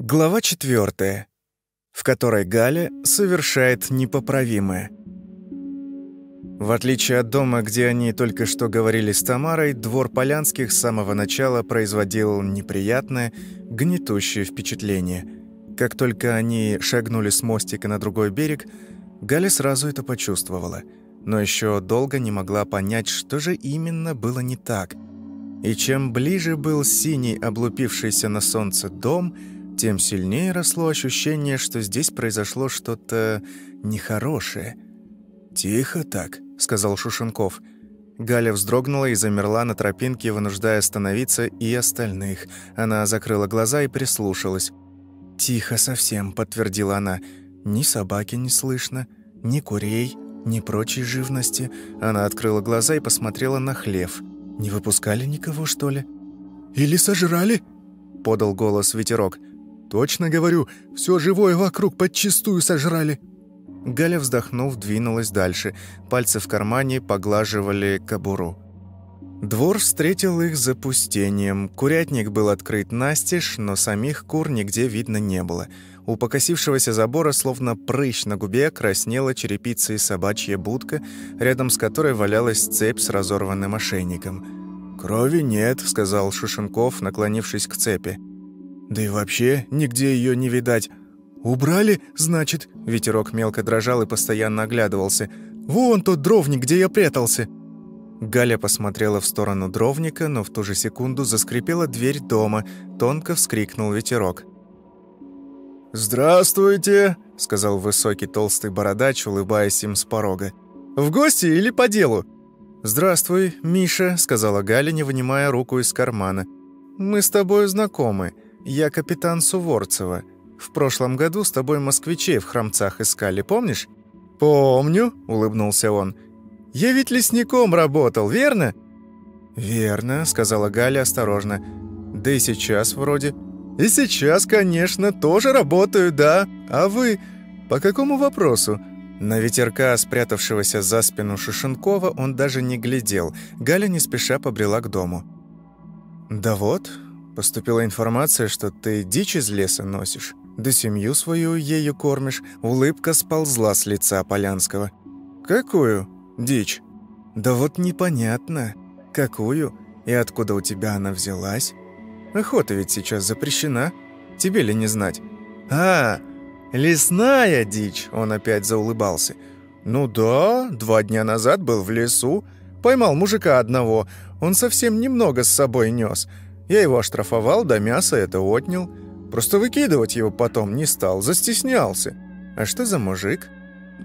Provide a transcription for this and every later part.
Глава четвертая, в которой Галя совершает непоправимое. В отличие от дома, где они только что говорили с Тамарой, двор Полянских с самого начала производил неприятное, гнетущее впечатление. Как только они шагнули с мостика на другой берег, Галя сразу это почувствовала, но еще долго не могла понять, что же именно было не так. И чем ближе был синий, облупившийся на солнце дом – тем сильнее росло ощущение, что здесь произошло что-то нехорошее. «Тихо так», — сказал Шушенков. Галя вздрогнула и замерла на тропинке, вынуждая остановиться и остальных. Она закрыла глаза и прислушалась. «Тихо совсем», — подтвердила она. «Ни собаки не слышно, ни курей, ни прочей живности». Она открыла глаза и посмотрела на хлев. «Не выпускали никого, что ли?» «Или сожрали?» — подал голос ветерок. «Точно говорю, все живое вокруг подчистую сожрали». Галя, вздохнув, двинулась дальше. Пальцы в кармане поглаживали кобуру. Двор встретил их запустением. Курятник был открыт настежь, но самих кур нигде видно не было. У покосившегося забора, словно прыщ на губе, краснела черепица и собачья будка, рядом с которой валялась цепь с разорванным ошейником. «Крови нет», — сказал Шушенков, наклонившись к цепи. Да и вообще нигде ее не видать. Убрали, значит?» Ветерок мелко дрожал и постоянно оглядывался. «Вон тот дровник, где я прятался!» Галя посмотрела в сторону дровника, но в ту же секунду заскрипела дверь дома. Тонко вскрикнул ветерок. «Здравствуйте!» — сказал высокий толстый бородач, улыбаясь им с порога. «В гости или по делу?» «Здравствуй, Миша», — сказала Галя, не вынимая руку из кармана. «Мы с тобой знакомы. Я капитан Суворцева. В прошлом году с тобой москвичей в храмцах искали, помнишь?» «Помню», — улыбнулся он. «Я ведь лесником работал, верно?» «Верно», — сказала Галя осторожно. «Да и сейчас вроде». «И сейчас, конечно, тоже работаю, да. А вы по какому вопросу?» На ветерка, спрятавшегося за спину Шишенкова, он даже не глядел. Галя не спеша побрела к дому. «Да вот, Поступила информация, что ты дичь из леса носишь, да семью свою ею кормишь. Улыбка сползла с лица Полянского. Какую дичь? Да вот непонятно. Какую и откуда у тебя она взялась? Охота ведь сейчас запрещена. Тебе ли не знать? А, лесная дичь, он опять заулыбался. Ну да, два дня назад был в лесу. Поймал мужика одного. Он совсем немного с собой нес. Я его оштрафовал, да мясо это отнял. Просто выкидывать его потом не стал, застеснялся. А что за мужик?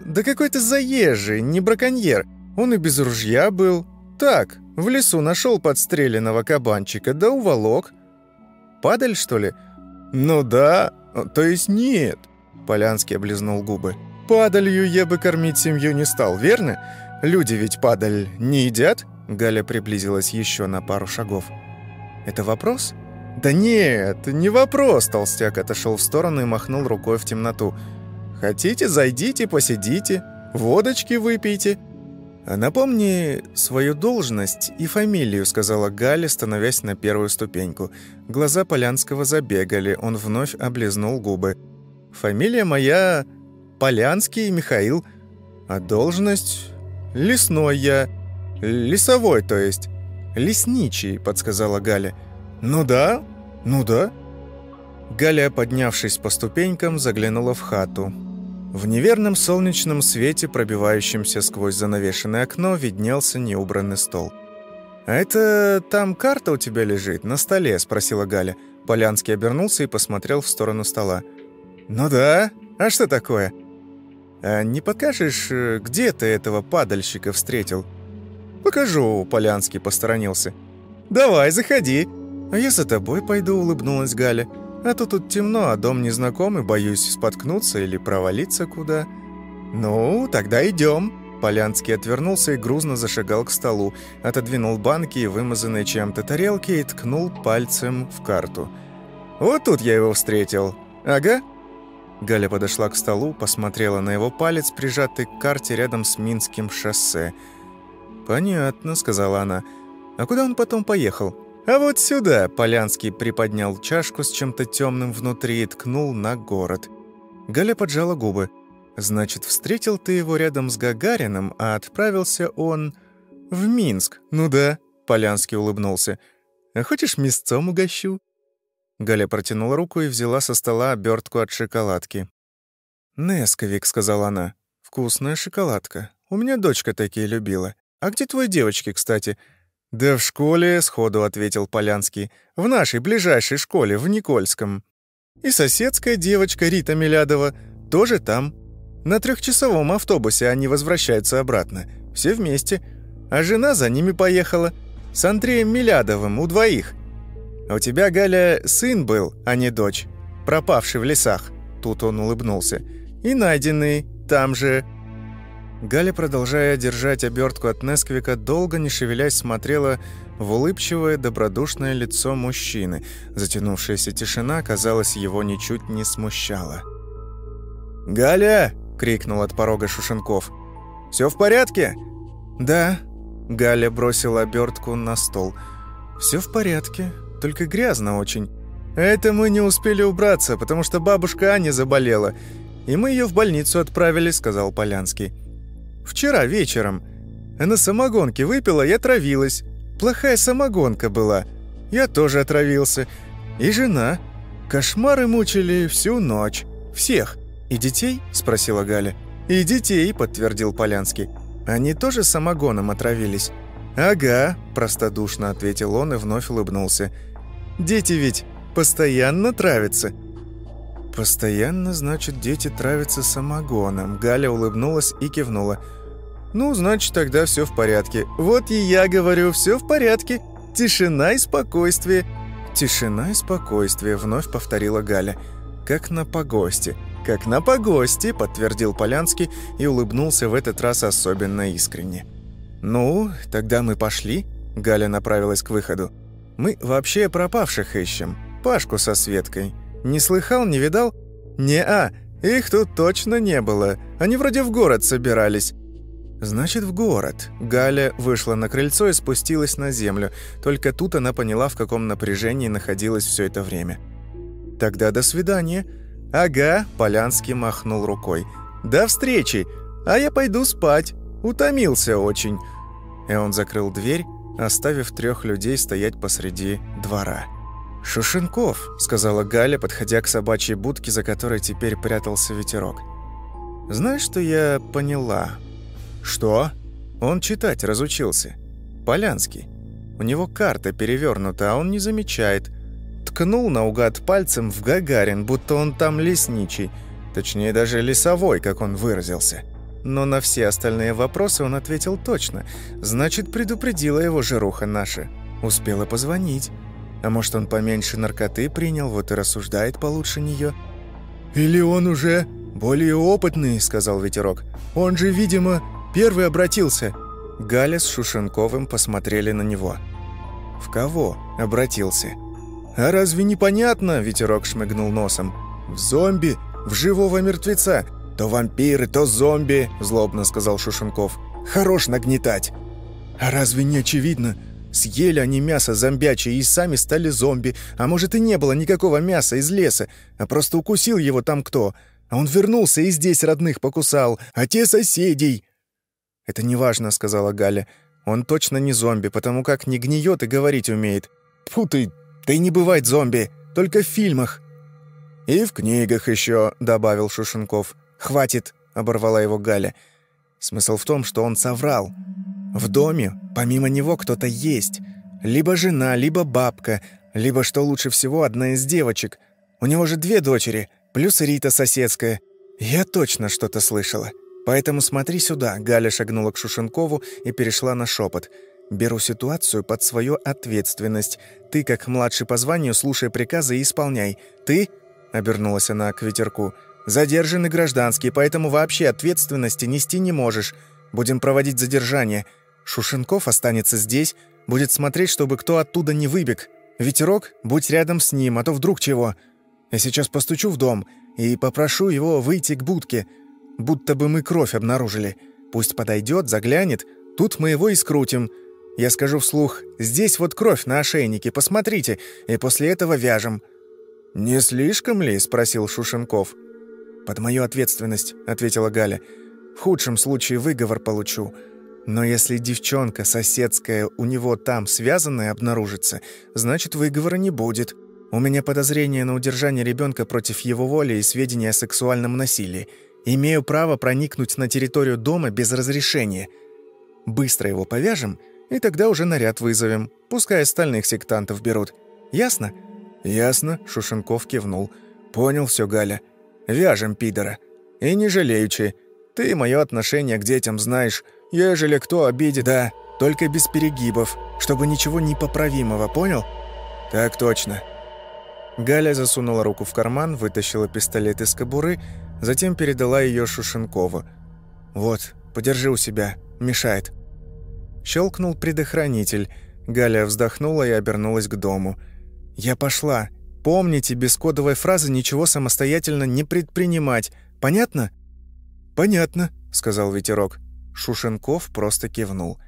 Да какой-то заезжий, не браконьер. Он и без ружья был. Так, в лесу нашел подстреленного кабанчика, да уволок. Падаль, что ли? Ну да, то есть нет. Полянский облизнул губы. Падалью я бы кормить семью не стал, верно? Люди ведь падаль не едят? Галя приблизилась еще на пару шагов. Это вопрос? Да нет, не вопрос, толстяк отошел в сторону и махнул рукой в темноту. Хотите, зайдите, посидите, водочки выпейте. А напомни свою должность и фамилию, сказала Галя, становясь на первую ступеньку. Глаза Полянского забегали, он вновь облизнул губы. Фамилия моя Полянский Михаил, а должность лесной я, лесовой, то есть. «Лесничий», — подсказала Галя. «Ну да, ну да». Галя, поднявшись по ступенькам, заглянула в хату. В неверном солнечном свете, пробивающемся сквозь занавешенное окно, виднелся неубранный стол. «А это там карта у тебя лежит, на столе?» – спросила Галя. Полянский обернулся и посмотрел в сторону стола. «Ну да. А что такое?» «А не покажешь, э, где ты этого падальщика встретил?» «Покажу», — Полянский посторонился. «Давай, заходи». «А я за тобой пойду», — улыбнулась Галя. «А то тут темно, а дом незнакомый, боюсь споткнуться или провалиться куда». «Ну, тогда идем». Полянский отвернулся и грузно зашагал к столу, отодвинул банки и вымазанные чем-то тарелки и ткнул пальцем в карту. «Вот тут я его встретил. Ага». Галя подошла к столу, посмотрела на его палец, прижатый к карте рядом с Минским шоссе – «Понятно», — сказала она. «А куда он потом поехал?» «А вот сюда!» — Полянский приподнял чашку с чем-то темным внутри и ткнул на город. Галя поджала губы. «Значит, встретил ты его рядом с Гагарином, а отправился он в Минск?» «Ну да», — Полянский улыбнулся. «А хочешь, мясцом угощу?» Галя протянула руку и взяла со стола обертку от шоколадки. «Несковик», — сказала она. «Вкусная шоколадка. У меня дочка такие любила. А где твои девочки, кстати?» «Да в школе», — сходу ответил Полянский. «В нашей ближайшей школе, в Никольском. И соседская девочка Рита Милядова тоже там. На трехчасовом автобусе они возвращаются обратно. Все вместе. А жена за ними поехала. С Андреем Милядовым, у двоих. А у тебя, Галя, сын был, а не дочь. Пропавший в лесах». Тут он улыбнулся. «И найденный там же». Галя, продолжая держать обертку от Несквика, долго не шевелясь смотрела в улыбчивое, добродушное лицо мужчины. Затянувшаяся тишина, казалось, его ничуть не смущала. «Галя!» — крикнул от порога Шушенков. «Все в порядке?» «Да». Галя бросила обертку на стол. «Все в порядке, только грязно очень. Это мы не успели убраться, потому что бабушка Аня заболела, и мы ее в больницу отправили», — сказал Полянский. Вчера вечером. Она самогонки выпила и отравилась. Плохая самогонка была. Я тоже отравился. И жена. Кошмары мучили всю ночь. Всех. И детей?» – спросила Галя. «И детей», – подтвердил Полянский. «Они тоже самогоном отравились?» «Ага», – простодушно ответил он и вновь улыбнулся. «Дети ведь постоянно травятся». «Постоянно, значит, дети травятся самогоном». Галя улыбнулась и кивнула. «Ну, значит, тогда все в порядке. Вот и я говорю, все в порядке. Тишина и спокойствие». «Тишина и спокойствие», — вновь повторила Галя. «Как на погосте». «Как на погосте», — подтвердил Полянский и улыбнулся в этот раз особенно искренне. «Ну, тогда мы пошли?» Галя направилась к выходу. «Мы вообще пропавших ищем. Пашку со Светкой. Не слыхал, не видал?» «Не-а, их тут точно не было. Они вроде в город собирались». «Значит, в город». Галя вышла на крыльцо и спустилась на землю. Только тут она поняла, в каком напряжении находилась все это время. «Тогда до свидания». «Ага», — Полянский махнул рукой. «До встречи! А я пойду спать. Утомился очень». И он закрыл дверь, оставив трех людей стоять посреди двора. «Шушенков», — сказала Галя, подходя к собачьей будке, за которой теперь прятался ветерок. «Знаешь, что я поняла?» «Что?» «Он читать разучился. Полянский. У него карта перевернута, а он не замечает. Ткнул наугад пальцем в Гагарин, будто он там лесничий. Точнее, даже лесовой, как он выразился. Но на все остальные вопросы он ответил точно. Значит, предупредила его жируха наша. Успела позвонить. А может, он поменьше наркоты принял, вот и рассуждает получше нее. «Или он уже более опытный», — сказал ветерок. «Он же, видимо, первый обратился». Галя с Шушенковым посмотрели на него. «В кого?» — обратился. «А разве непонятно?» — ветерок шмыгнул носом. «В зомби, в живого мертвеца. То вампиры, то зомби», — злобно сказал Шушенков. «Хорош нагнетать». «А разве не очевидно?» Съели они мясо зомбячье и сами стали зомби. А может, и не было никакого мяса из леса, а просто укусил его там кто. А он вернулся и здесь родных покусал, а те соседей. «Это неважно», — сказала Галя. «Он точно не зомби, потому как не гниет и говорить умеет. Фу ты, да не бывает зомби, только в фильмах». «И в книгах еще», — добавил Шушенков. «Хватит», — оборвала его Галя. Смысл в том, что он соврал. В доме помимо него кто-то есть. Либо жена, либо бабка, либо, что лучше всего, одна из девочек. У него же две дочери, плюс Рита соседская. Я точно что-то слышала. Поэтому смотри сюда». Галя шагнула к Шушенкову и перешла на шепот. «Беру ситуацию под свою ответственность. Ты, как младший по званию, слушай приказы и исполняй. Ты...» — обернулась она к ветерку. «Задержанный гражданский, поэтому вообще ответственности нести не можешь. Будем проводить задержание. Шушенков останется здесь, будет смотреть, чтобы кто оттуда не выбег. Ветерок, будь рядом с ним, а то вдруг чего. Я сейчас постучу в дом и попрошу его выйти к будке, будто бы мы кровь обнаружили. Пусть подойдет, заглянет, тут мы его и скрутим. Я скажу вслух «Здесь вот кровь на ошейнике, посмотрите», и после этого вяжем». «Не слишком ли?» — спросил Шушенков. «Под мою ответственность», — ответила Галя. «В худшем случае выговор получу. Но если девчонка соседская у него там связанная обнаружится, значит, выговора не будет. У меня подозрение на удержание ребенка против его воли и сведения о сексуальном насилии. Имею право проникнуть на территорию дома без разрешения. Быстро его повяжем, и тогда уже наряд вызовем. Пускай остальных сектантов берут. Ясно?» «Ясно», — Шушенков кивнул. «Понял все, Галя. Вяжем пидора. И не жалеючи. Ты мое отношение к детям знаешь. Ежели кто обидит, да, только без перегибов, чтобы ничего непоправимого, понял? Так точно. Галя засунула руку в карман, вытащила пистолет из кобуры, затем передала ее Шушенкову. «Вот, подержи у себя, мешает». Щелкнул предохранитель. Галя вздохнула и обернулась к дому. «Я пошла. Помните, без кодовой фразы ничего самостоятельно не предпринимать. Понятно?» «Понятно», — сказал ветерок. Шушенков просто кивнул.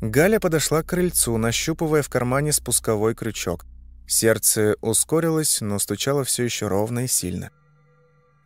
Галя подошла к крыльцу, нащупывая в кармане спусковой крючок. Сердце ускорилось, но стучало все еще ровно и сильно.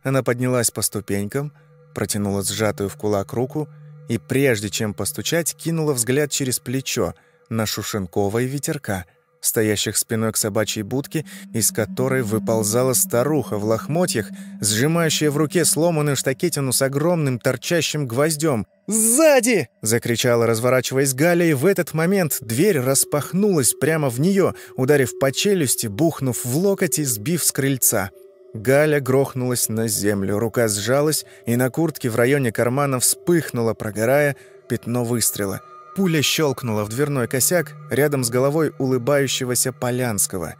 Она поднялась по ступенькам, протянула сжатую в кулак руку и, прежде чем постучать, кинула взгляд через плечо на Шушенкова и ветерка — стоящих спиной к собачьей будке, из которой выползала старуха в лохмотьях, сжимающая в руке сломанную штакетину с огромным торчащим гвоздем. «Сзади!» — закричала, разворачиваясь Галя, и в этот момент дверь распахнулась прямо в нее, ударив по челюсти, бухнув в локоть и сбив с крыльца. Галя грохнулась на землю, рука сжалась, и на куртке в районе кармана вспыхнуло, прогорая, пятно выстрела — Пуля щелкнула в дверной косяк рядом с головой улыбающегося Полянского.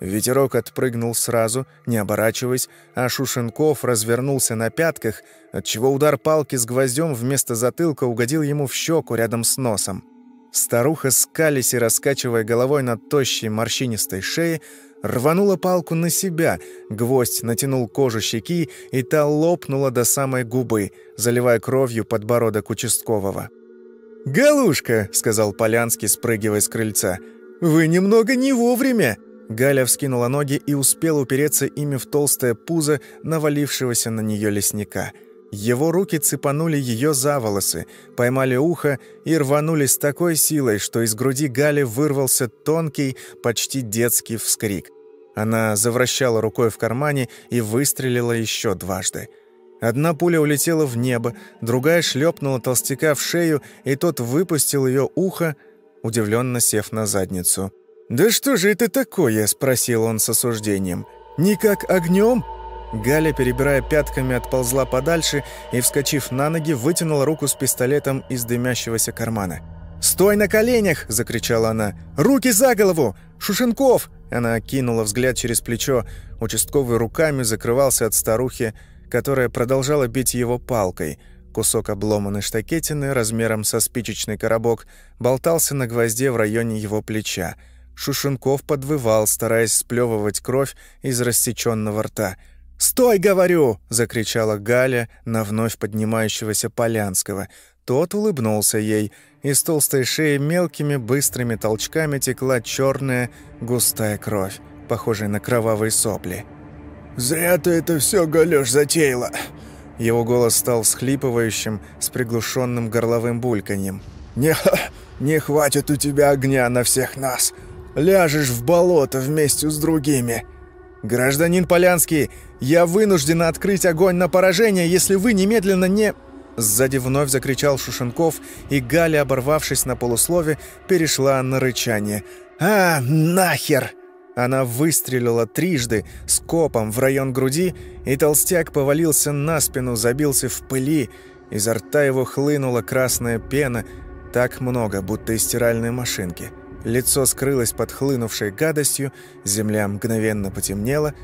Ветерок отпрыгнул сразу, не оборачиваясь, а Шушенков развернулся на пятках, отчего удар палки с гвоздем вместо затылка угодил ему в щеку рядом с носом. Старуха, скались и раскачивая головой над тощей морщинистой шеей, рванула палку на себя, гвоздь натянул кожу щеки, и та лопнула до самой губы, заливая кровью подбородок участкового. «Галушка», — сказал Полянский, спрыгивая с крыльца, — «вы немного не вовремя». Галя вскинула ноги и успела упереться ими в толстое пузо навалившегося на нее лесника. Его руки цепанули ее за волосы, поймали ухо и рванули с такой силой, что из груди Гали вырвался тонкий, почти детский вскрик. Она завращала рукой в кармане и выстрелила еще дважды. Одна пуля улетела в небо, другая шлепнула толстяка в шею, и тот выпустил ее ухо, удивленно сев на задницу. «Да что же это такое?» – спросил он с осуждением. «Никак огнем?» Галя, перебирая пятками, отползла подальше и, вскочив на ноги, вытянула руку с пистолетом из дымящегося кармана. «Стой на коленях!» – закричала она. «Руки за голову! Шушенков!» Она кинула взгляд через плечо. Участковый руками закрывался от старухи, которая продолжала бить его палкой. Кусок обломанной штакетины размером со спичечный коробок болтался на гвозде в районе его плеча. Шушенков подвывал, стараясь сплевывать кровь из рассеченного рта. «Стой, говорю!» — закричала Галя на вновь поднимающегося Полянского. Тот улыбнулся ей. Из толстой шеи мелкими быстрыми толчками текла черная густая кровь, похожая на кровавые сопли. «Зря ты это все, Галёш, затеяла!» Его голос стал схлипывающим, с приглушенным горловым бульканьем. «Не, не хватит у тебя огня на всех нас! Ляжешь в болото вместе с другими!» «Гражданин Полянский, я вынужден открыть огонь на поражение, если вы немедленно не...» Сзади вновь закричал Шушенков, и Галя, оборвавшись на полуслове, перешла на рычание. «А, нахер!» Она выстрелила трижды, скопом в район груди, и толстяк повалился на спину, забился в пыли. Изо рта его хлынула красная пена, так много, будто из стиральной машинки. Лицо скрылось под хлынувшей гадостью, земля мгновенно потемнела.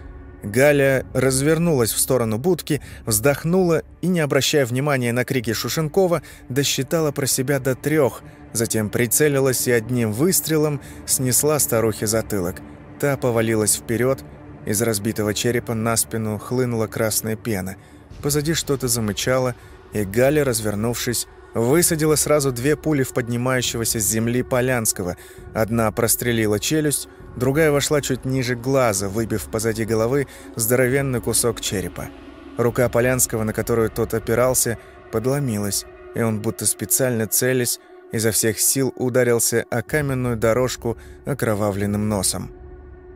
Галя развернулась в сторону будки, вздохнула и, не обращая внимания на крики Шушенкова, досчитала про себя до трех, затем прицелилась и одним выстрелом снесла старухе затылок. Та повалилась вперед, из разбитого черепа на спину хлынула красная пена. Позади что-то замычало, и Галя, развернувшись, Высадила сразу две пули в поднимающегося с земли Полянского. Одна прострелила челюсть, другая вошла чуть ниже глаза, выбив позади головы здоровенный кусок черепа. Рука Полянского, на которую тот опирался, подломилась, и он, будто специально целясь, изо всех сил ударился о каменную дорожку окровавленным носом.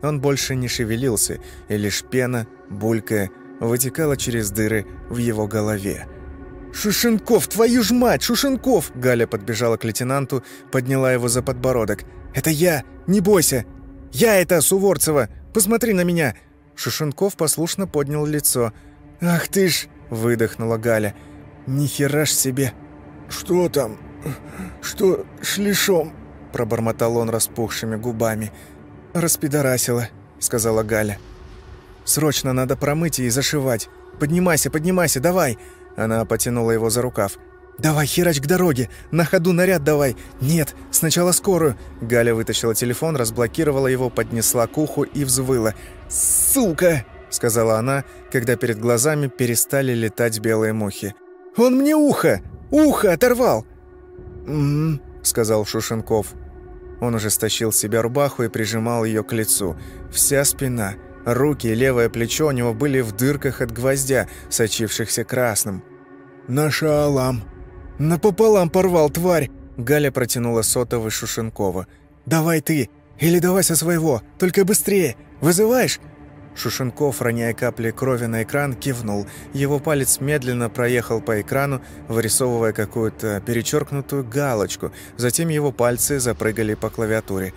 Он больше не шевелился, и лишь пена, булькая, вытекала через дыры в его голове. «Шушенков, твою ж мать, Шушенков!» Галя подбежала к лейтенанту, подняла его за подбородок. «Это я! Не бойся! Я это, Суворцева! Посмотри на меня!» Шушенков послушно поднял лицо. «Ах ты ж!» – выдохнула Галя. «Ни хера ж себе!» «Что там? Что шлишом?» – пробормотал он распухшими губами. «Распидорасила», – сказала Галя. «Срочно надо промыть и зашивать. Поднимайся, поднимайся, давай!» Она потянула его за рукав. «Давай, херач к дороге! На ходу наряд давай! Нет, сначала скорую!» Галя вытащила телефон, разблокировала его, поднесла к уху и взвыла. «Сука!» — сказала она, когда перед глазами перестали летать белые мухи. «Он мне ухо! Ухо оторвал!» «М-м-м», сказал Шушенков. Он уже стащил с себя рубаху и прижимал ее к лицу. Вся спина, руки и левое плечо у него были в дырках от гвоздя, сочившихся красным. «Наша Алам!» «Напополам порвал, тварь!» Галя протянула сотовый Шушенкова. «Давай ты! Или давай со своего! Только быстрее! Вызываешь?» Шушенков, роняя капли крови на экран, кивнул. Его палец медленно проехал по экрану, вырисовывая какую-то перечеркнутую галочку. Затем его пальцы запрыгали по клавиатуре.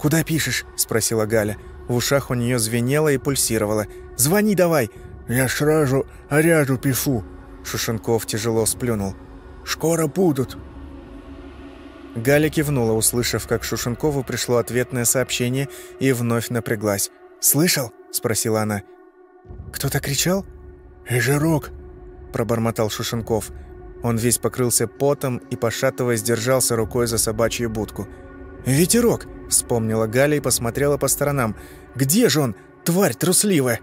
«Куда пишешь?» – спросила Галя. В ушах у нее звенело и пульсировало. «Звони давай!» «Я сразу ряду пишу!» Шушенков тяжело сплюнул. «Скоро будут!» Галя кивнула, услышав, как Шушенкову пришло ответное сообщение, и вновь напряглась. «Слышал?» – спросила она. «Кто-то кричал?» «Эжерок!» – пробормотал Шушенков. Он весь покрылся потом и, пошатываясь, держался рукой за собачью будку. «Ветерок!» – вспомнила Галя и посмотрела по сторонам. «Где же он, тварь трусливая?»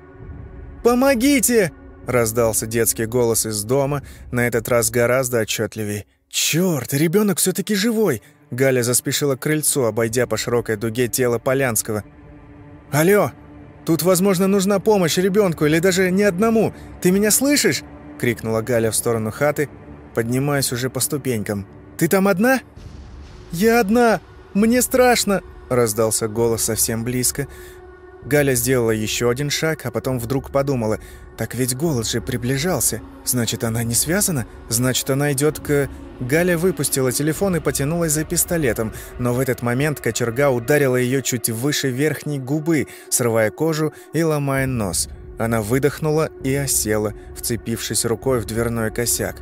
«Помогите!» – раздался детский голос из дома, на этот раз гораздо отчетливее. «Чёрт, ребенок все таки живой!» Галя заспешила к крыльцу, обойдя по широкой дуге тело Полянского. «Алло! Тут, возможно, нужна помощь ребенку или даже не одному. Ты меня слышишь?» — крикнула Галя в сторону хаты, поднимаясь уже по ступенькам. «Ты там одна?» «Я одна! Мне страшно!» — раздался голос совсем близко. Галя сделала еще один шаг, а потом вдруг подумала, так ведь голос же приближался. Значит, она не связана? Значит, она идет к... Галя выпустила телефон и потянулась за пистолетом, но в этот момент кочерга ударила ее чуть выше верхней губы, срывая кожу и ломая нос. Она выдохнула и осела, вцепившись рукой в дверной косяк.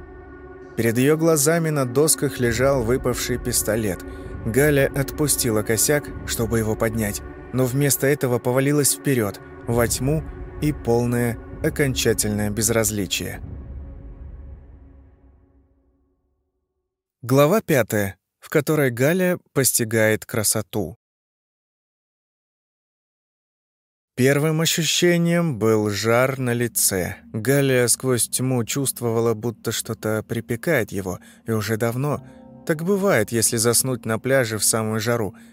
Перед ее глазами на досках лежал выпавший пистолет. Галя отпустила косяк, чтобы его поднять но вместо этого повалилась вперед, во тьму и полное окончательное безразличие. Глава пятая, в которой Галя постигает красоту. Первым ощущением был жар на лице. Галя сквозь тьму чувствовала, будто что-то припекает его, и уже давно. Так бывает, если заснуть на пляже в самую жару –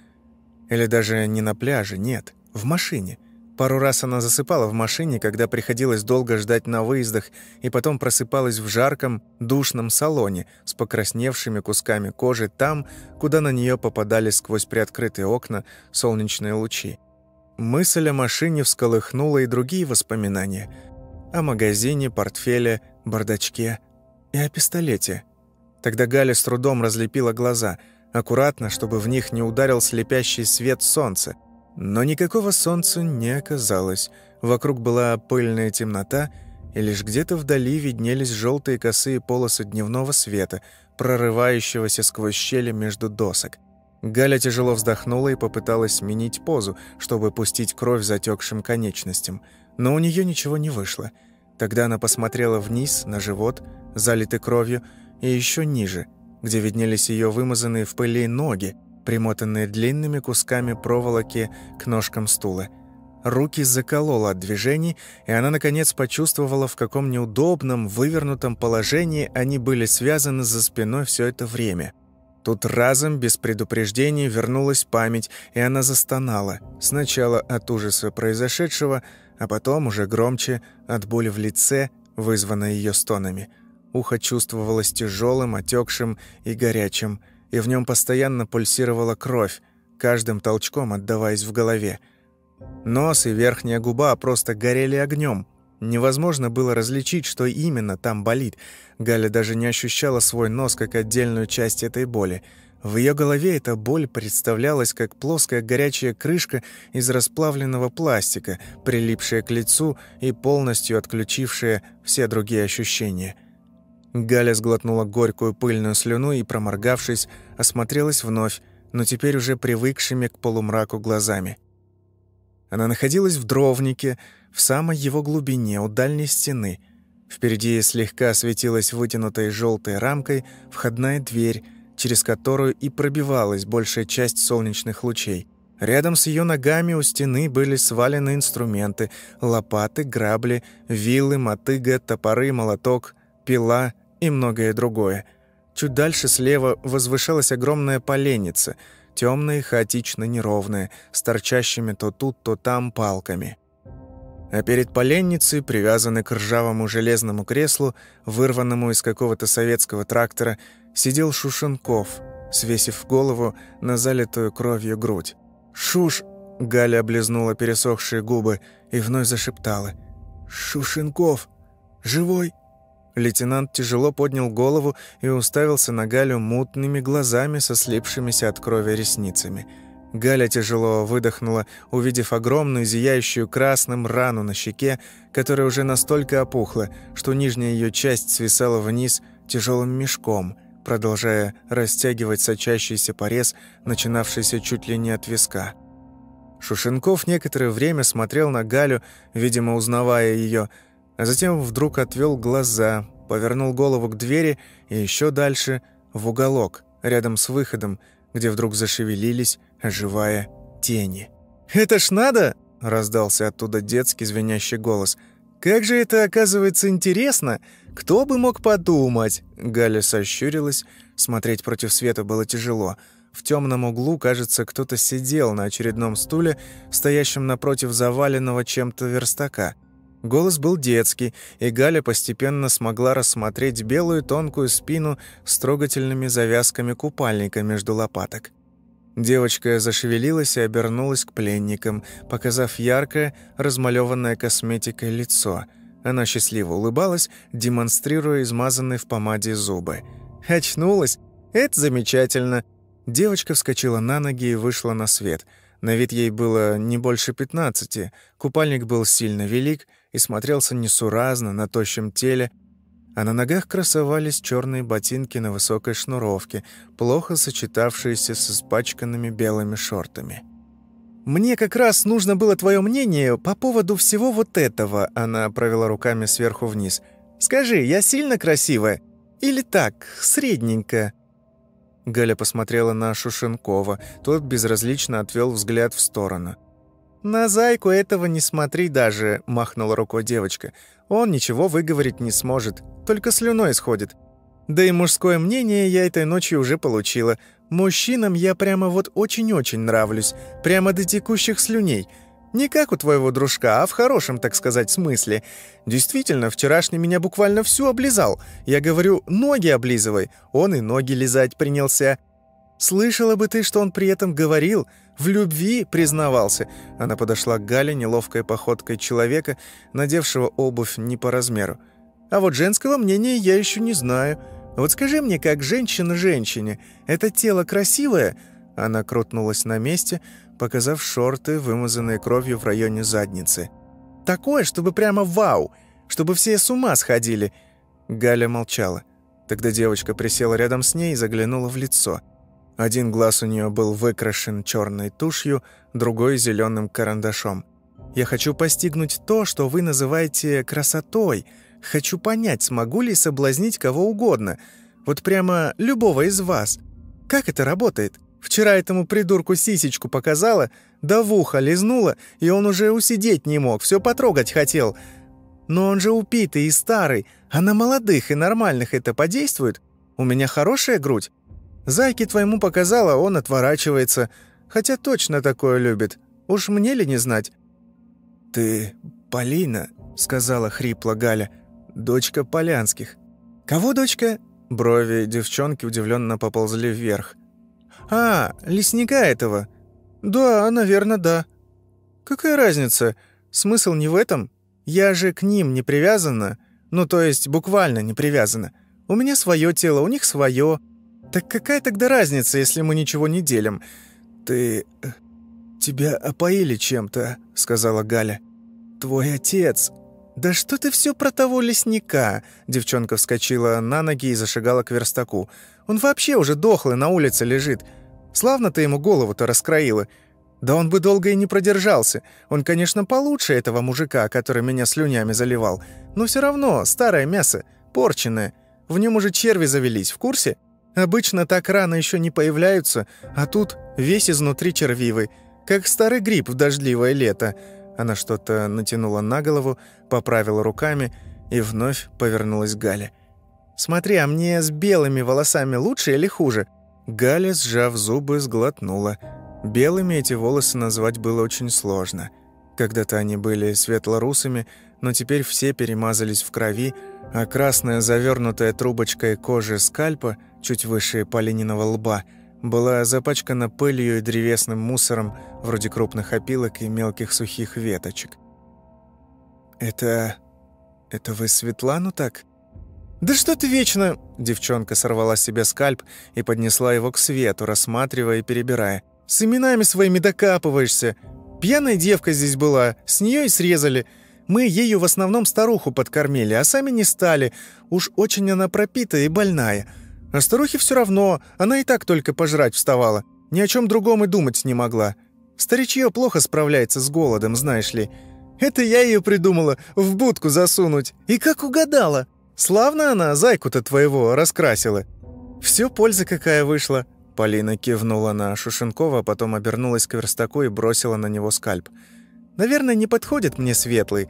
или даже не на пляже, нет, в машине. Пару раз она засыпала в машине, когда приходилось долго ждать на выездах, и потом просыпалась в жарком, душном салоне с покрасневшими кусками кожи там, куда на нее попадали сквозь приоткрытые окна солнечные лучи. Мысль о машине всколыхнула и другие воспоминания. О магазине, портфеле, бардачке и о пистолете. Тогда Галя с трудом разлепила глаза – аккуратно, чтобы в них не ударил слепящий свет солнца. Но никакого солнца не оказалось. Вокруг была пыльная темнота, и лишь где-то вдали виднелись желтые косые полосы дневного света, прорывающегося сквозь щели между досок. Галя тяжело вздохнула и попыталась сменить позу, чтобы пустить кровь затекшим конечностям. Но у нее ничего не вышло. Тогда она посмотрела вниз, на живот, залитый кровью, и еще ниже, где виднелись ее вымазанные в пыли ноги, примотанные длинными кусками проволоки к ножкам стула. Руки заколола от движений, и она, наконец, почувствовала, в каком неудобном, вывернутом положении они были связаны за спиной все это время. Тут разом, без предупреждений, вернулась память, и она застонала. Сначала от ужаса произошедшего, а потом, уже громче, от боли в лице, вызванной ее стонами. Ухо чувствовалось тяжелым, отекшим и горячим, и в нем постоянно пульсировала кровь, каждым толчком отдаваясь в голове. Нос и верхняя губа просто горели огнем. Невозможно было различить, что именно там болит. Галя даже не ощущала свой нос как отдельную часть этой боли. В ее голове эта боль представлялась как плоская горячая крышка из расплавленного пластика, прилипшая к лицу и полностью отключившая все другие ощущения. Галя сглотнула горькую пыльную слюну и, проморгавшись, осмотрелась вновь, но теперь уже привыкшими к полумраку глазами. Она находилась в дровнике, в самой его глубине, у дальней стены. Впереди слегка светилась вытянутой желтой рамкой входная дверь, через которую и пробивалась большая часть солнечных лучей. Рядом с ее ногами у стены были свалены инструменты — лопаты, грабли, вилы, мотыга, топоры, молоток, пила и многое другое. Чуть дальше слева возвышалась огромная поленница — темная, хаотично неровная, с торчащими то тут, то там палками. А перед поленницей, привязанной к ржавому железному креслу, вырванному из какого-то советского трактора, сидел Шушенков, свесив голову на залитую кровью грудь. «Шуш!» — Галя облизнула пересохшие губы и вновь зашептала. «Шушенков! Живой?» Лейтенант тяжело поднял голову и уставился на Галю мутными глазами со слипшимися от крови ресницами. Галя тяжело выдохнула, увидев огромную зияющую красным рану на щеке, которая уже настолько опухла, что нижняя ее часть свисала вниз тяжелым мешком, продолжая растягивать сочащийся порез, начинавшийся чуть ли не от виска. Шушенков некоторое время смотрел на Галю, видимо, узнавая ее, а затем вдруг отвел глаза, повернул голову к двери и еще дальше в уголок, рядом с выходом, где вдруг зашевелились, оживая тени. «Это ж надо!» — раздался оттуда детский звенящий голос. «Как же это, оказывается, интересно! Кто бы мог подумать?» Галя сощурилась. Смотреть против света было тяжело. В темном углу, кажется, кто-то сидел на очередном стуле, стоящем напротив заваленного чем-то верстака. Голос был детский, и Галя постепенно смогла рассмотреть белую тонкую спину с трогательными завязками купальника между лопаток. Девочка зашевелилась и обернулась к пленникам, показав яркое, размалеванное косметикой лицо. Она счастливо улыбалась, демонстрируя измазанные в помаде зубы. «Очнулась? Это замечательно!» Девочка вскочила на ноги и вышла на свет. На вид ей было не больше пятнадцати. Купальник был сильно велик, и смотрелся несуразно на тощем теле, а на ногах красовались черные ботинки на высокой шнуровке, плохо сочетавшиеся с испачканными белыми шортами. «Мне как раз нужно было твое мнение по поводу всего вот этого», она провела руками сверху вниз. «Скажи, я сильно красивая? Или так, средненько?» Галя посмотрела на Шушенкова. Тот безразлично отвел взгляд в сторону. «На зайку этого не смотри даже», — махнула рукой девочка. «Он ничего выговорить не сможет, только слюной сходит. Да и мужское мнение я этой ночью уже получила. Мужчинам я прямо вот очень-очень нравлюсь, прямо до текущих слюней. Не как у твоего дружка, а в хорошем, так сказать, смысле. Действительно, вчерашний меня буквально всю облизал. Я говорю, ноги облизывай. Он и ноги лизать принялся. Слышала бы ты, что он при этом говорил, в любви признавался. Она подошла к Гале неловкой походкой человека, надевшего обувь не по размеру. А вот женского мнения я еще не знаю. Вот скажи мне, как женщина женщине, это тело красивое?» Она крутнулась на месте, показав шорты, вымазанные кровью в районе задницы. «Такое, чтобы прямо вау! Чтобы все с ума сходили!» Галя молчала. Тогда девочка присела рядом с ней и заглянула в лицо – один глаз у нее был выкрашен черной тушью, другой – зеленым карандашом. «Я хочу постигнуть то, что вы называете красотой. Хочу понять, смогу ли соблазнить кого угодно. Вот прямо любого из вас. Как это работает? Вчера этому придурку сисечку показала, Да в ухо лизнула, и он уже усидеть не мог, все потрогать хотел. Но он же упитый и старый, а на молодых и нормальных это подействует? У меня хорошая грудь. Зайке твоему показала, он отворачивается, хотя точно такое любит. Уж мне ли не знать?» «Ты Полина», — сказала хрипло Галя, — «дочка Полянских». «Кого дочка?» Брови девчонки удивленно поползли вверх. «А, лесника этого?» «Да, наверное, да». «Какая разница? Смысл не в этом. Я же к ним не привязана. Ну, то есть буквально не привязана. У меня свое тело, у них свое. Так какая тогда разница, если мы ничего не делим?» «Ты... Э, тебя опоили чем-то», — сказала Галя. «Твой отец...» «Да что ты все про того лесника?» Девчонка вскочила на ноги и зашагала к верстаку. «Он вообще уже дохлый на улице лежит. Славно ты ему голову-то раскроила. Да он бы долго и не продержался. Он, конечно, получше этого мужика, который меня слюнями заливал. Но все равно старое мясо, порченное. В нем уже черви завелись, в курсе? Обычно так рано еще не появляются, а тут весь изнутри червивый, как старый гриб в дождливое лето». Она что-то натянула на голову, поправила руками и вновь повернулась к Гале. «Смотри, а мне с белыми волосами лучше или хуже?» Галя, сжав зубы, сглотнула. Белыми эти волосы назвать было очень сложно. Когда-то они были светло-русыми, но теперь все перемазались в крови, а красная завернутая трубочкой кожи скальпа, чуть выше Полининого лба, была запачкана пылью и древесным мусором, вроде крупных опилок и мелких сухих веточек. «Это... это вы Светлану так?» «Да что ты вечно...» Девчонка сорвала себе скальп и поднесла его к свету, рассматривая и перебирая. «С именами своими докапываешься. Пьяная девка здесь была, с нее и срезали. Мы ею в основном старуху подкормили, а сами не стали. Уж очень она пропита и больная. А старухе все равно, она и так только пожрать вставала. Ни о чем другом и думать не могла. Старичье плохо справляется с голодом, знаешь ли. Это я ее придумала в будку засунуть. И как угадала!» Славно она зайку-то твоего раскрасила. Все польза какая вышла». Полина кивнула на Шушенкова, а потом обернулась к верстаку и бросила на него скальп. «Наверное, не подходит мне светлый.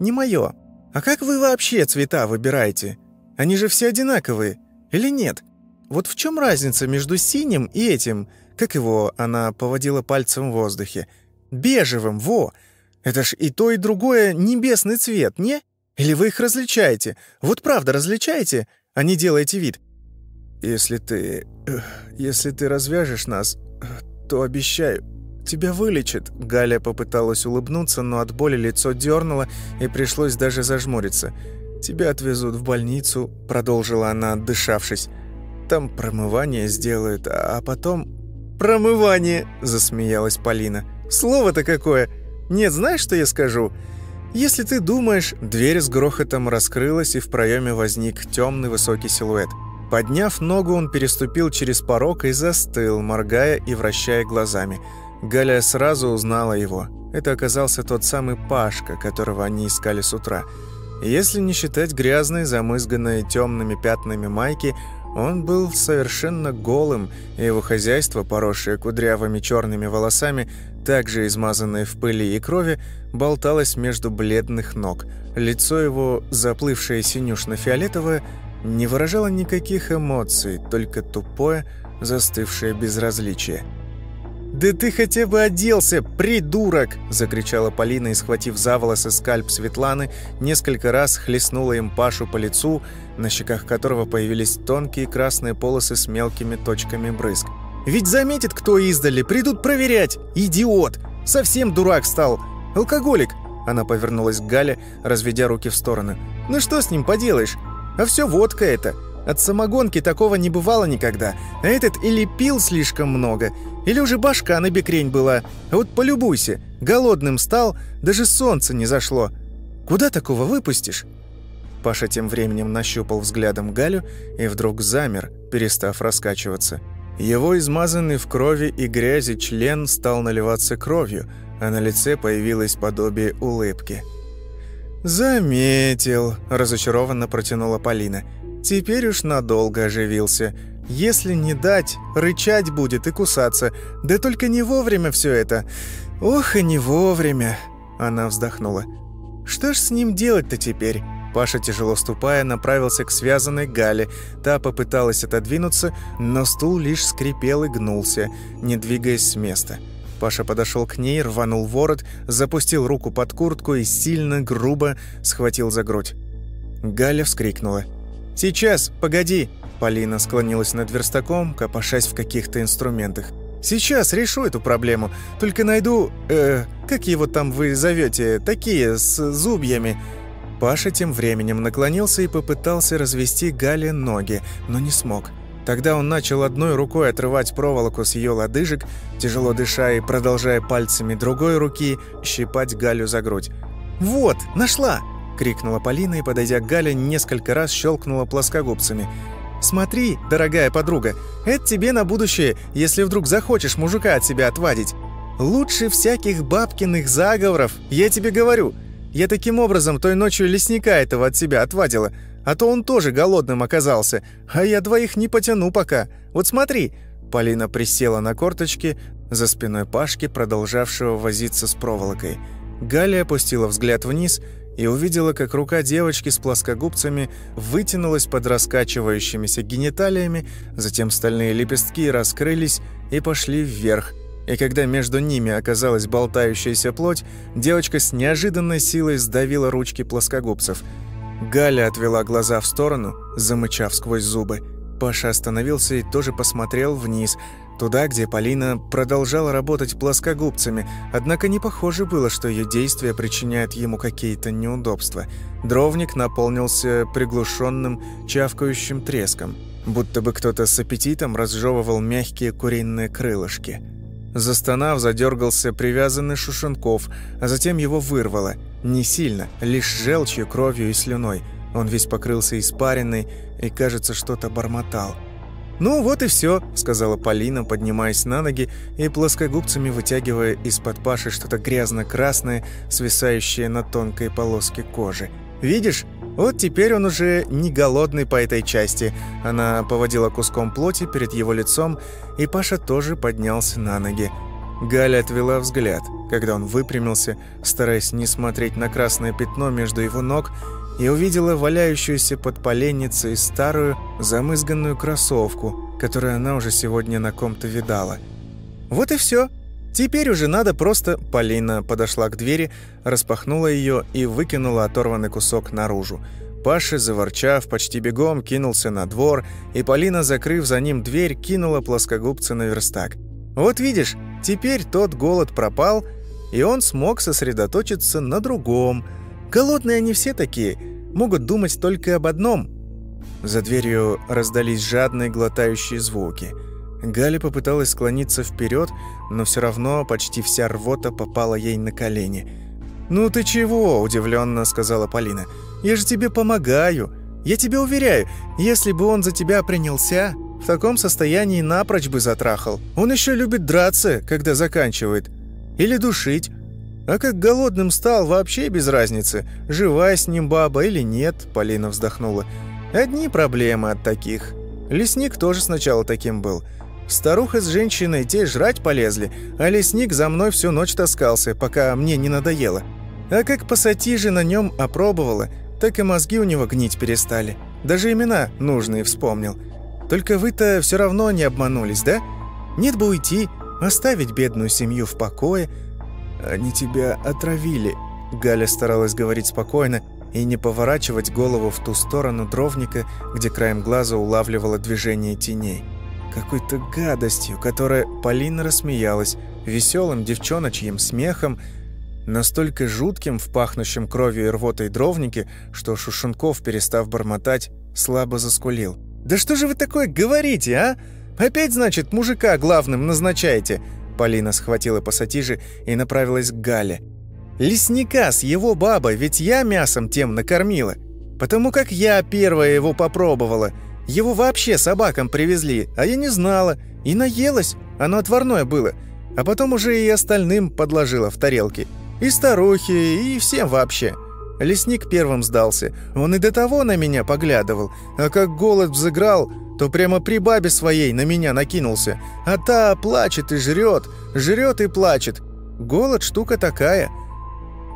Не мое. А как вы вообще цвета выбираете? Они же все одинаковые. Или нет? Вот в чем разница между синим и этим? Как его она поводила пальцем в воздухе? Бежевым, во! Это ж и то, и другое небесный цвет, не?» Или вы их различаете? Вот правда различаете, а не делаете вид?» «Если ты... если ты развяжешь нас, то обещаю, тебя вылечат». Галя попыталась улыбнуться, но от боли лицо дернуло, и пришлось даже зажмуриться. «Тебя отвезут в больницу», — продолжила она, отдышавшись. «Там промывание сделают, а потом...» «Промывание!» — засмеялась Полина. «Слово-то какое! Нет, знаешь, что я скажу?» Если ты думаешь, дверь с грохотом раскрылась, и в проеме возник темный высокий силуэт. Подняв ногу, он переступил через порог и застыл, моргая и вращая глазами. Галя сразу узнала его. Это оказался тот самый Пашка, которого они искали с утра. Если не считать грязной, замызганной темными пятнами майки, он был совершенно голым, и его хозяйство, поросшее кудрявыми черными волосами, также измазанное в пыли и крови, болталось между бледных ног. Лицо его, заплывшее синюшно-фиолетовое, не выражало никаких эмоций, только тупое, застывшее безразличие. «Да ты хотя бы оделся, придурок!» – закричала Полина и, схватив за волосы скальп Светланы, несколько раз хлестнула им Пашу по лицу, на щеках которого появились тонкие красные полосы с мелкими точками брызг. «Ведь заметит, кто издали, придут проверять! Идиот! Совсем дурак стал! Алкоголик!» Она повернулась к Гале, разведя руки в стороны. «Ну что с ним поделаешь? А все водка это!» От самогонки такого не бывало никогда. А этот или пил слишком много, или уже башка на бекрень была. А вот полюбуйся, голодным стал, даже солнце не зашло. Куда такого выпустишь?» Паша тем временем нащупал взглядом Галю и вдруг замер, перестав раскачиваться. Его измазанный в крови и грязи член стал наливаться кровью, а на лице появилось подобие улыбки. «Заметил», – разочарованно протянула Полина – Теперь уж надолго оживился. Если не дать, рычать будет и кусаться. Да только не вовремя все это. «Ох, и не вовремя!» – она вздохнула. «Что ж с ним делать-то теперь?» Паша, тяжело ступая, направился к связанной Гале. Та попыталась отодвинуться, но стул лишь скрипел и гнулся, не двигаясь с места. Паша подошел к ней, рванул ворот, запустил руку под куртку и сильно, грубо схватил за грудь. Галя вскрикнула. «Сейчас, погоди!» Полина склонилась над верстаком, копошась в каких-то инструментах. «Сейчас решу эту проблему. Только найду... Э, как его там вы зовете? Такие, с зубьями». Паша тем временем наклонился и попытался развести Гале ноги, но не смог. Тогда он начал одной рукой отрывать проволоку с ее лодыжек, тяжело дыша и продолжая пальцами другой руки щипать Галю за грудь. «Вот, нашла!» — крикнула Полина и, подойдя к Гале, несколько раз щелкнула плоскогубцами. «Смотри, дорогая подруга, это тебе на будущее, если вдруг захочешь мужика от себя отвадить. Лучше всяких бабкиных заговоров, я тебе говорю. Я таким образом той ночью лесника этого от себя отвадила, а то он тоже голодным оказался, а я двоих не потяну пока. Вот смотри». Полина присела на корточки за спиной Пашки, продолжавшего возиться с проволокой. Галя опустила взгляд вниз и увидела, как рука девочки с плоскогубцами вытянулась под раскачивающимися гениталиями, затем стальные лепестки раскрылись и пошли вверх. И когда между ними оказалась болтающаяся плоть, девочка с неожиданной силой сдавила ручки плоскогубцев. Галя отвела глаза в сторону, замычав сквозь зубы. Паша остановился и тоже посмотрел вниз – Туда, где Полина продолжала работать плоскогубцами, однако не похоже было, что ее действия причиняют ему какие-то неудобства. Дровник наполнился приглушенным, чавкающим треском, будто бы кто-то с аппетитом разжевывал мягкие куриные крылышки. Застонав, задергался привязанный Шушенков, а затем его вырвало. Не сильно, лишь желчью, кровью и слюной. Он весь покрылся испариной и, кажется, что-то бормотал. «Ну вот и все», — сказала Полина, поднимаясь на ноги и плоскогубцами вытягивая из-под Паши что-то грязно-красное, свисающее на тонкой полоске кожи. «Видишь, вот теперь он уже не голодный по этой части». Она поводила куском плоти перед его лицом, и Паша тоже поднялся на ноги. Галя отвела взгляд, когда он выпрямился, стараясь не смотреть на красное пятно между его ног и увидела валяющуюся под поленницей старую замызганную кроссовку, которую она уже сегодня на ком-то видала. «Вот и все. Теперь уже надо просто...» Полина подошла к двери, распахнула ее и выкинула оторванный кусок наружу. Паша, заворчав, почти бегом кинулся на двор, и Полина, закрыв за ним дверь, кинула плоскогубца на верстак. «Вот видишь, теперь тот голод пропал, и он смог сосредоточиться на другом – Голодные они все такие, могут думать только об одном. За дверью раздались жадные глотающие звуки. Галя попыталась склониться вперед, но все равно почти вся рвота попала ей на колени. «Ну ты чего?» – удивленно сказала Полина. «Я же тебе помогаю. Я тебе уверяю, если бы он за тебя принялся, в таком состоянии напрочь бы затрахал. Он еще любит драться, когда заканчивает. Или душить. А как голодным стал, вообще без разницы, живая с ним баба или нет, Полина вздохнула. Одни проблемы от таких. Лесник тоже сначала таким был. Старуха с женщиной те жрать полезли, а лесник за мной всю ночь таскался, пока мне не надоело. А как пассатижи на нем опробовала, так и мозги у него гнить перестали. Даже имена нужные вспомнил. Только вы-то все равно не обманулись, да? Нет бы уйти, оставить бедную семью в покое – «Они тебя отравили», — Галя старалась говорить спокойно и не поворачивать голову в ту сторону дровника, где краем глаза улавливала движение теней. Какой-то гадостью, которая Полина рассмеялась, веселым девчоночьим смехом, настолько жутким в пахнущем кровью и рвотой дровнике, что Шушенков, перестав бормотать, слабо заскулил. «Да что же вы такое говорите, а? Опять, значит, мужика главным назначаете? Полина схватила пассатижи и направилась к Гале. «Лесника с его бабой, ведь я мясом тем накормила. Потому как я первая его попробовала. Его вообще собакам привезли, а я не знала. И наелась, оно отварное было. А потом уже и остальным подложила в тарелки. И старухе, и всем вообще». Лесник первым сдался. Он и до того на меня поглядывал. А как голод взыграл, то прямо при бабе своей на меня накинулся. А та плачет и жрет, жрет и плачет. Голод штука такая.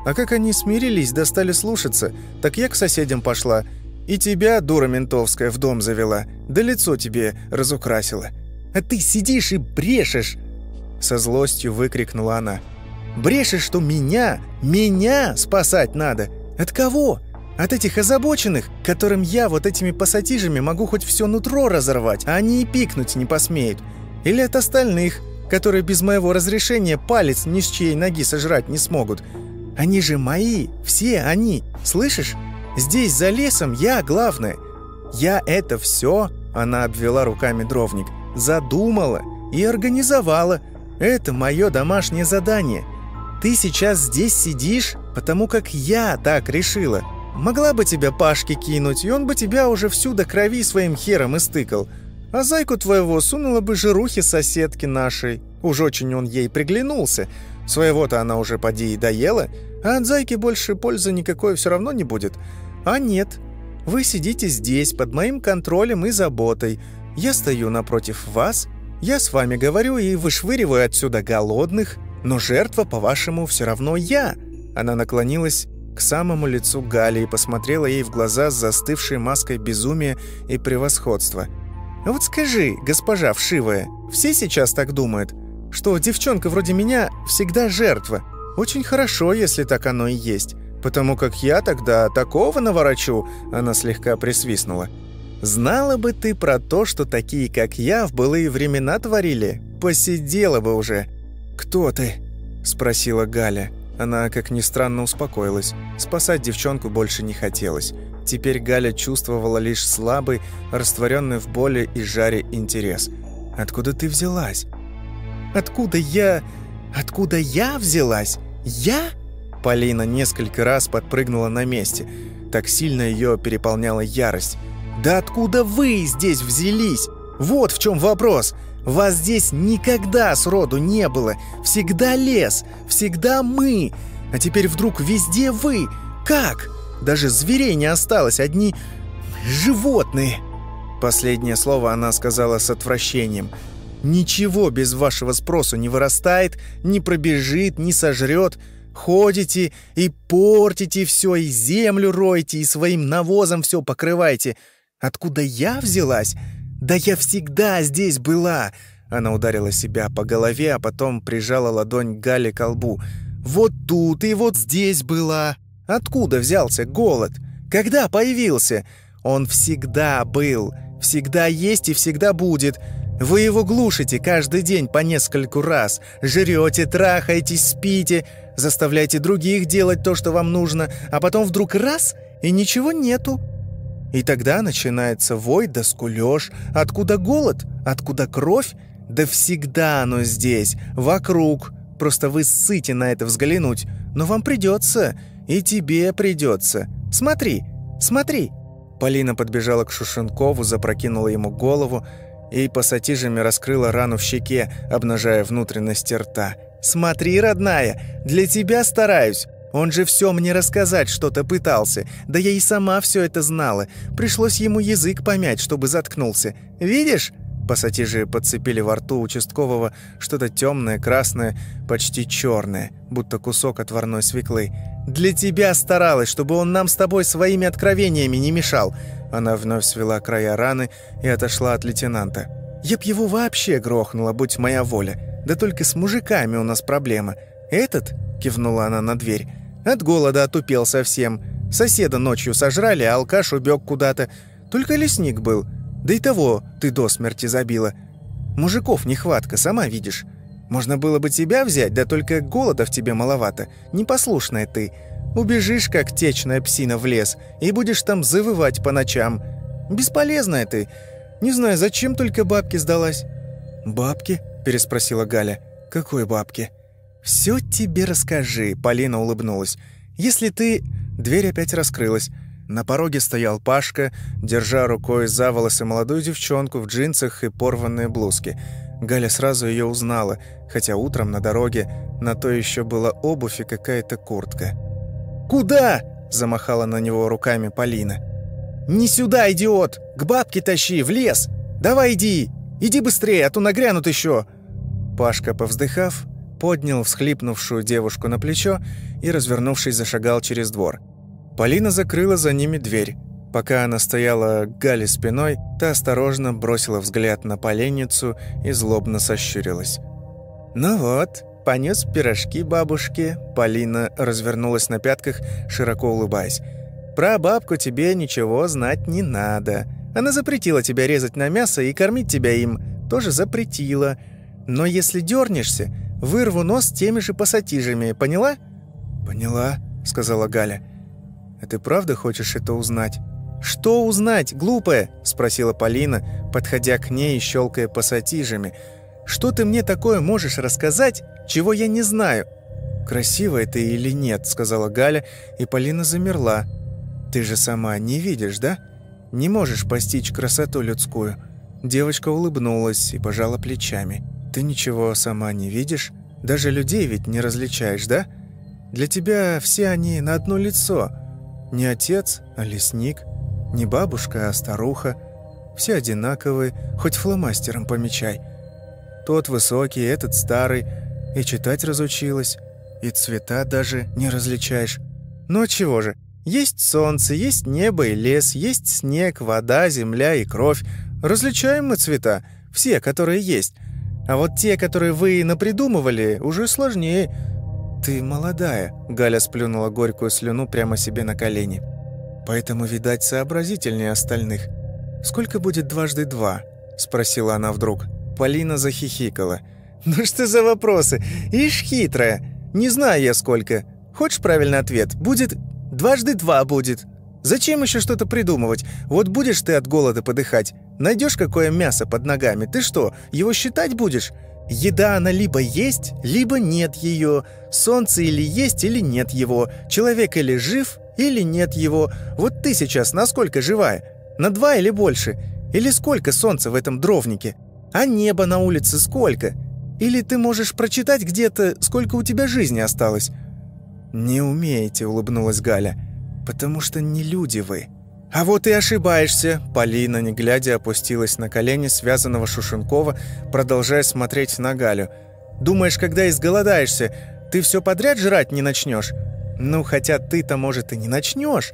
А как они смирились, достали слушаться, так я к соседям пошла. И тебя, дура ментовская, в дом завела. Да лицо тебе разукрасила. А ты сидишь и брешешь!» Со злостью выкрикнула она. «Брешешь, что меня, меня спасать надо! От кого? От этих озабоченных, которым я вот этими пассатижами могу хоть все нутро разорвать, а они и пикнуть не посмеют. Или от остальных, которые без моего разрешения палец ни с чьей ноги сожрать не смогут. Они же мои, все они, слышишь? Здесь за лесом я главное. Я это все, она обвела руками дровник, задумала и организовала. Это мое домашнее задание. Ты сейчас здесь сидишь, потому как я так решила. Могла бы тебя Пашке кинуть, и он бы тебя уже всю до крови своим хером истыкал. А зайку твоего сунула бы жирухи соседки нашей. Уж очень он ей приглянулся. Своего-то она уже поди и доела, а от зайки больше пользы никакой все равно не будет. А нет, вы сидите здесь под моим контролем и заботой. Я стою напротив вас, я с вами говорю и вышвыриваю отсюда голодных, но жертва, по-вашему, все равно я». Она наклонилась к самому лицу Гали и посмотрела ей в глаза с застывшей маской безумия и превосходства. «А вот скажи, госпожа вшивая, все сейчас так думают, что девчонка вроде меня всегда жертва. Очень хорошо, если так оно и есть. Потому как я тогда такого наворочу», — она слегка присвистнула. «Знала бы ты про то, что такие, как я, в былые времена творили, посидела бы уже». «Кто ты?» — спросила Галя. Она, как ни странно, успокоилась. Спасать девчонку больше не хотелось. Теперь Галя чувствовала лишь слабый, растворенный в боли и жаре интерес. «Откуда ты взялась?» «Откуда я... Откуда я взялась? Я?» Полина несколько раз подпрыгнула на месте. Так сильно ее переполняла ярость. «Да откуда вы здесь взялись? Вот в чем вопрос!» Вас здесь никогда сроду не было. Всегда лес, всегда мы. А теперь вдруг везде вы. Как? Даже зверей не осталось, одни животные. Последнее слово она сказала с отвращением. Ничего без вашего спросу не вырастает, не пробежит, не сожрет. Ходите и портите все, и землю роете, и своим навозом все покрываете. Откуда я взялась? «Да я всегда здесь была!» Она ударила себя по голове, а потом прижала ладонь Гали к лбу. «Вот тут и вот здесь была! Откуда взялся голод? Когда появился? Он всегда был, всегда есть и всегда будет!» Вы его глушите каждый день по нескольку раз. Жрете, трахаетесь, спите, заставляете других делать то, что вам нужно, а потом вдруг раз — и ничего нету. И тогда начинается вой да скулёж. Откуда голод? Откуда кровь? Да всегда оно здесь, вокруг. Просто вы ссыте на это взглянуть. Но вам придется, и тебе придется. Смотри, смотри. Полина подбежала к Шушенкову, запрокинула ему голову и пассатижами раскрыла рану в щеке, обнажая внутренности рта. «Смотри, родная, для тебя стараюсь. Он же все мне рассказать что-то пытался. Да я и сама все это знала. Пришлось ему язык помять, чтобы заткнулся. Видишь?» Пассатижи подцепили во рту участкового что-то темное, красное, почти черное, будто кусок отварной свеклы. «Для тебя старалась, чтобы он нам с тобой своими откровениями не мешал!» Она вновь свела края раны и отошла от лейтенанта. «Я б его вообще грохнула, будь моя воля. Да только с мужиками у нас проблема. Этот...» — кивнула она на дверь от голода отупел совсем. Соседа ночью сожрали, а алкаш убег куда-то. Только лесник был. Да и того ты до смерти забила. Мужиков нехватка, сама видишь. Можно было бы тебя взять, да только голода в тебе маловато. Непослушная ты. Убежишь, как течная псина в лес, и будешь там завывать по ночам. Бесполезная ты. Не знаю, зачем только бабке сдалась». «Бабки?» – переспросила Галя. «Какой бабки?» «Все тебе расскажи», — Полина улыбнулась. «Если ты...» Дверь опять раскрылась. На пороге стоял Пашка, держа рукой за волосы молодую девчонку в джинсах и порванной блузке. Галя сразу ее узнала, хотя утром на дороге на то еще была обувь и какая-то куртка. «Куда?» – замахала на него руками Полина. «Не сюда, идиот! К бабке тащи, в лес! Давай иди! Иди быстрее, а то нагрянут еще!» Пашка, повздыхав, поднял всхлипнувшую девушку на плечо и, развернувшись, зашагал через двор. Полина закрыла за ними дверь. Пока она стояла к Гале спиной, та осторожно бросила взгляд на поленницу и злобно сощурилась. «Ну вот, понес пирожки бабушке». Полина развернулась на пятках, широко улыбаясь. «Про бабку тебе ничего знать не надо. Она запретила тебя резать на мясо и кормить тебя им. Тоже запретила. Но если дернешься, вырву нос теми же пассатижами. Поняла?» «Поняла», — сказала Галя. «А ты правда хочешь это узнать?» «Что узнать, глупая?» — спросила Полина, подходя к ней и щелкая пассатижами. «Что ты мне такое можешь рассказать, чего я не знаю?» «Красиво это или нет?» — сказала Галя, и Полина замерла. «Ты же сама не видишь, да? Не можешь постичь красоту людскую». Девочка улыбнулась и пожала плечами. «Ты ничего сама не видишь? Даже людей ведь не различаешь, да? Для тебя все они на одно лицо. Не отец, а лесник. Не бабушка, а старуха. Все одинаковые, хоть фломастером помечай. Тот высокий, этот старый. И читать разучилась. И цвета даже не различаешь. Ну чего же, есть солнце, есть небо и лес, есть снег, вода, земля и кровь. Различаем мы цвета, все, которые есть. А вот те, которые вы напридумывали, уже сложнее. «Ты молодая», — Галя сплюнула горькую слюну прямо себе на колени. Поэтому, видать, сообразительнее остальных. «Сколько будет дважды два?» — спросила она вдруг. Полина захихикала. «Ну что за вопросы? Ишь хитрая. Не знаю я сколько. Хочешь правильный ответ? Будет... Дважды два будет. Зачем еще что-то придумывать? Вот будешь ты от голода подыхать. Найдешь какое мясо под ногами. Ты что, его считать будешь? Еда она либо есть, либо нет ее. Солнце или есть, или нет его. Человек или жив, или нет его. Вот ты сейчас насколько живая? На два или больше? Или сколько солнца в этом дровнике? А небо на улице сколько? Или ты можешь прочитать где-то, сколько у тебя жизни осталось?» «Не умеете», — улыбнулась Галя. «Потому что не люди вы». «А вот и ошибаешься!» Полина, не глядя, опустилась на колени связанного Шушенкова, продолжая смотреть на Галю. «Думаешь, когда изголодаешься, ты все подряд жрать не начнешь? Ну, хотя ты-то, может, и не начнешь.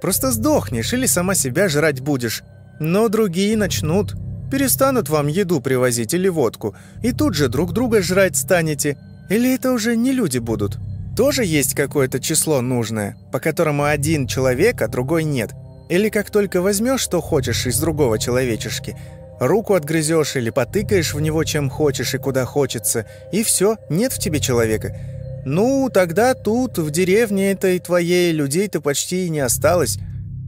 Просто сдохнешь или сама себя жрать будешь. Но другие начнут. Перестанут вам еду привозить или водку. И тут же друг друга жрать станете. Или это уже не люди будут? Тоже есть какое-то число нужное, по которому один человек, а другой нет. Или как только возьмешь, что хочешь из другого человечешки, руку отгрызешь или потыкаешь в него чем хочешь и куда хочется, и все, нет в тебе человека – «Ну, тогда тут, в деревне этой твоей, людей-то почти и не осталось.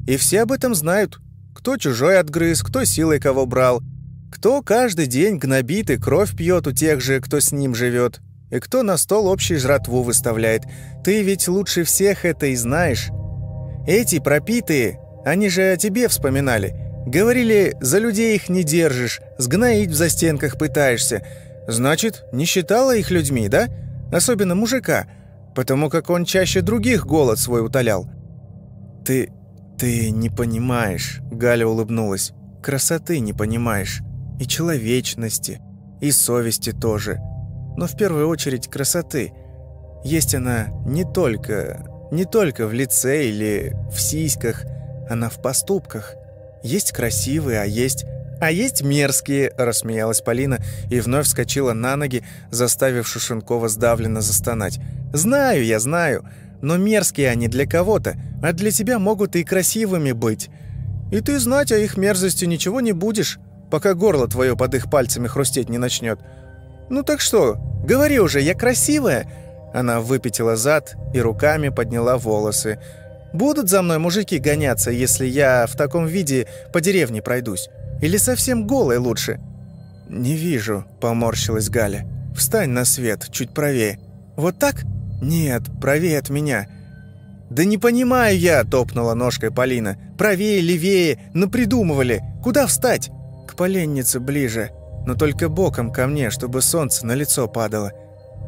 И все об этом знают. Кто чужой отгрыз, кто силой кого брал, кто каждый день гнобит и кровь пьет у тех же, кто с ним живет, и кто на стол общий жратву выставляет. Ты ведь лучше всех это и знаешь. Эти пропитые, они же о тебе вспоминали. Говорили, за людей их не держишь, сгноить в застенках пытаешься. Значит, не считала их людьми, да?» особенно мужика, потому как он чаще других голод свой утолял. «Ты... ты не понимаешь», — Галя улыбнулась. «Красоты не понимаешь. И человечности, и совести тоже. Но в первую очередь красоты. Есть она не только... не только в лице или в сиськах, она в поступках. Есть красивые, а есть «А есть мерзкие», – рассмеялась Полина и вновь вскочила на ноги, заставив Шушенкова сдавленно застонать. «Знаю я, знаю, но мерзкие они для кого-то, а для тебя могут и красивыми быть. И ты знать о их мерзости ничего не будешь, пока горло твое под их пальцами хрустеть не начнет. Ну так что, говори уже, я красивая?» Она выпятила зад и руками подняла волосы. «Будут за мной мужики гоняться, если я в таком виде по деревне пройдусь?» Или совсем голой лучше?» «Не вижу», — поморщилась Галя. «Встань на свет, чуть правее». «Вот так?» «Нет, правее от меня». «Да не понимаю я», — топнула ножкой Полина. «Правее, левее, напридумывали. Куда встать?» «К поленнице ближе, но только боком ко мне, чтобы солнце на лицо падало».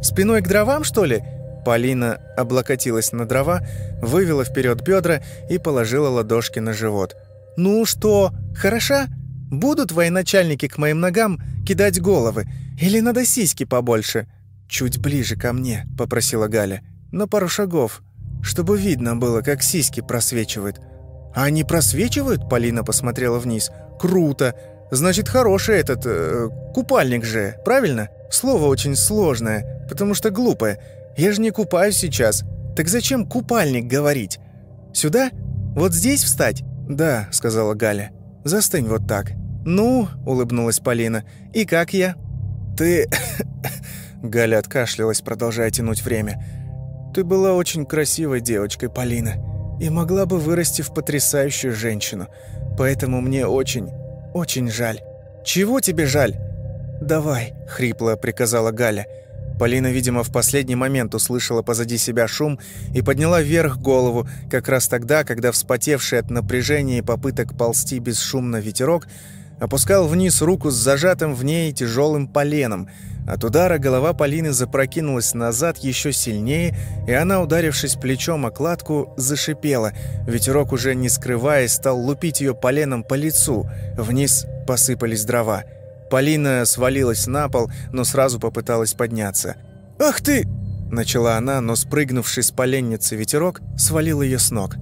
«Спиной к дровам, что ли?» Полина облокотилась на дрова, вывела вперед бедра и положила ладошки на живот. «Ну что, хороша?» Будут военачальники к моим ногам кидать головы? Или надо сиськи побольше? «Чуть ближе ко мне», — попросила Галя. «На пару шагов, чтобы видно было, как сиськи просвечивают». «А они просвечивают?» — Полина посмотрела вниз. «Круто! Значит, хороший этот... Э, купальник же, правильно? Слово очень сложное, потому что глупое. Я же не купаюсь сейчас. Так зачем купальник говорить? Сюда? Вот здесь встать?» «Да», — сказала Галя. «Застынь вот так». «Ну», — улыбнулась Полина. «И как я?» «Ты...» Галя откашлялась, продолжая тянуть время. «Ты была очень красивой девочкой, Полина, и могла бы вырасти в потрясающую женщину. Поэтому мне очень, очень жаль». «Чего тебе жаль?» «Давай», — хрипло приказала Галя. Полина, видимо, в последний момент услышала позади себя шум и подняла вверх голову, как раз тогда, когда вспотевший от напряжения и попыток ползти бесшумно ветерок опускал вниз руку с зажатым в ней тяжелым поленом — от удара голова Полины запрокинулась назад еще сильнее, и она, ударившись плечом о кладку, зашипела. Ветерок, уже не скрываясь, стал лупить ее поленом по лицу. Вниз посыпались дрова. Полина свалилась на пол, но сразу попыталась подняться. «Ах ты!» – начала она, но спрыгнувший с поленницы ветерок свалил ее с ног.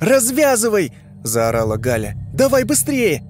«Развязывай!» – заорала Галя. «Давай быстрее!»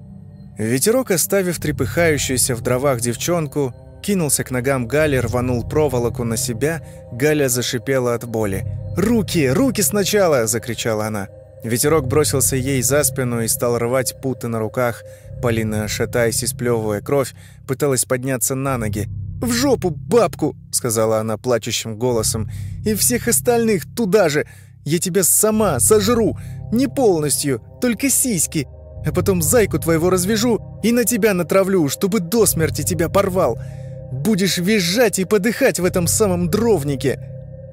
Ветерок, оставив трепыхающуюся в дровах девчонку, кинулся к ногам Гали, рванул проволоку на себя. Галя зашипела от боли. «Руки! Руки сначала!» – закричала она. Ветерок бросился ей за спину и стал рвать путы на руках. Полина, шатаясь и сплевывая кровь, пыталась подняться на ноги. «В жопу, бабку!» – сказала она плачущим голосом. «И всех остальных туда же! Я тебя сама сожру! Не полностью, только сиськи! А потом зайку твоего развяжу и на тебя натравлю, чтобы до смерти тебя порвал! Будешь визжать и подыхать в этом самом дровнике!»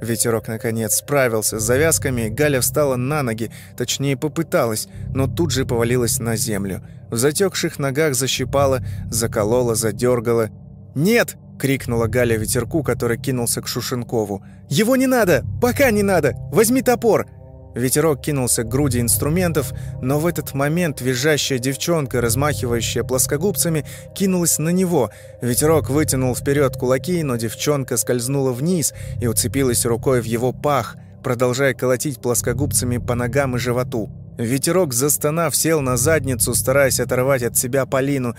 Ветерок, наконец, справился с завязками, Галя встала на ноги, точнее попыталась, но тут же повалилась на землю. В затекших ногах защипала, заколола, задергала. «Нет!» — крикнула Галя ветерку, который кинулся к Шушенкову. «Его не надо! Пока не надо! Возьми топор!» Ветерок кинулся к груди инструментов, но в этот момент визжащая девчонка, размахивающая плоскогубцами, кинулась на него. Ветерок вытянул вперед кулаки, но девчонка скользнула вниз и уцепилась рукой в его пах, продолжая колотить плоскогубцами по ногам и животу. Ветерок, застонав, сел на задницу, стараясь оторвать от себя Полину.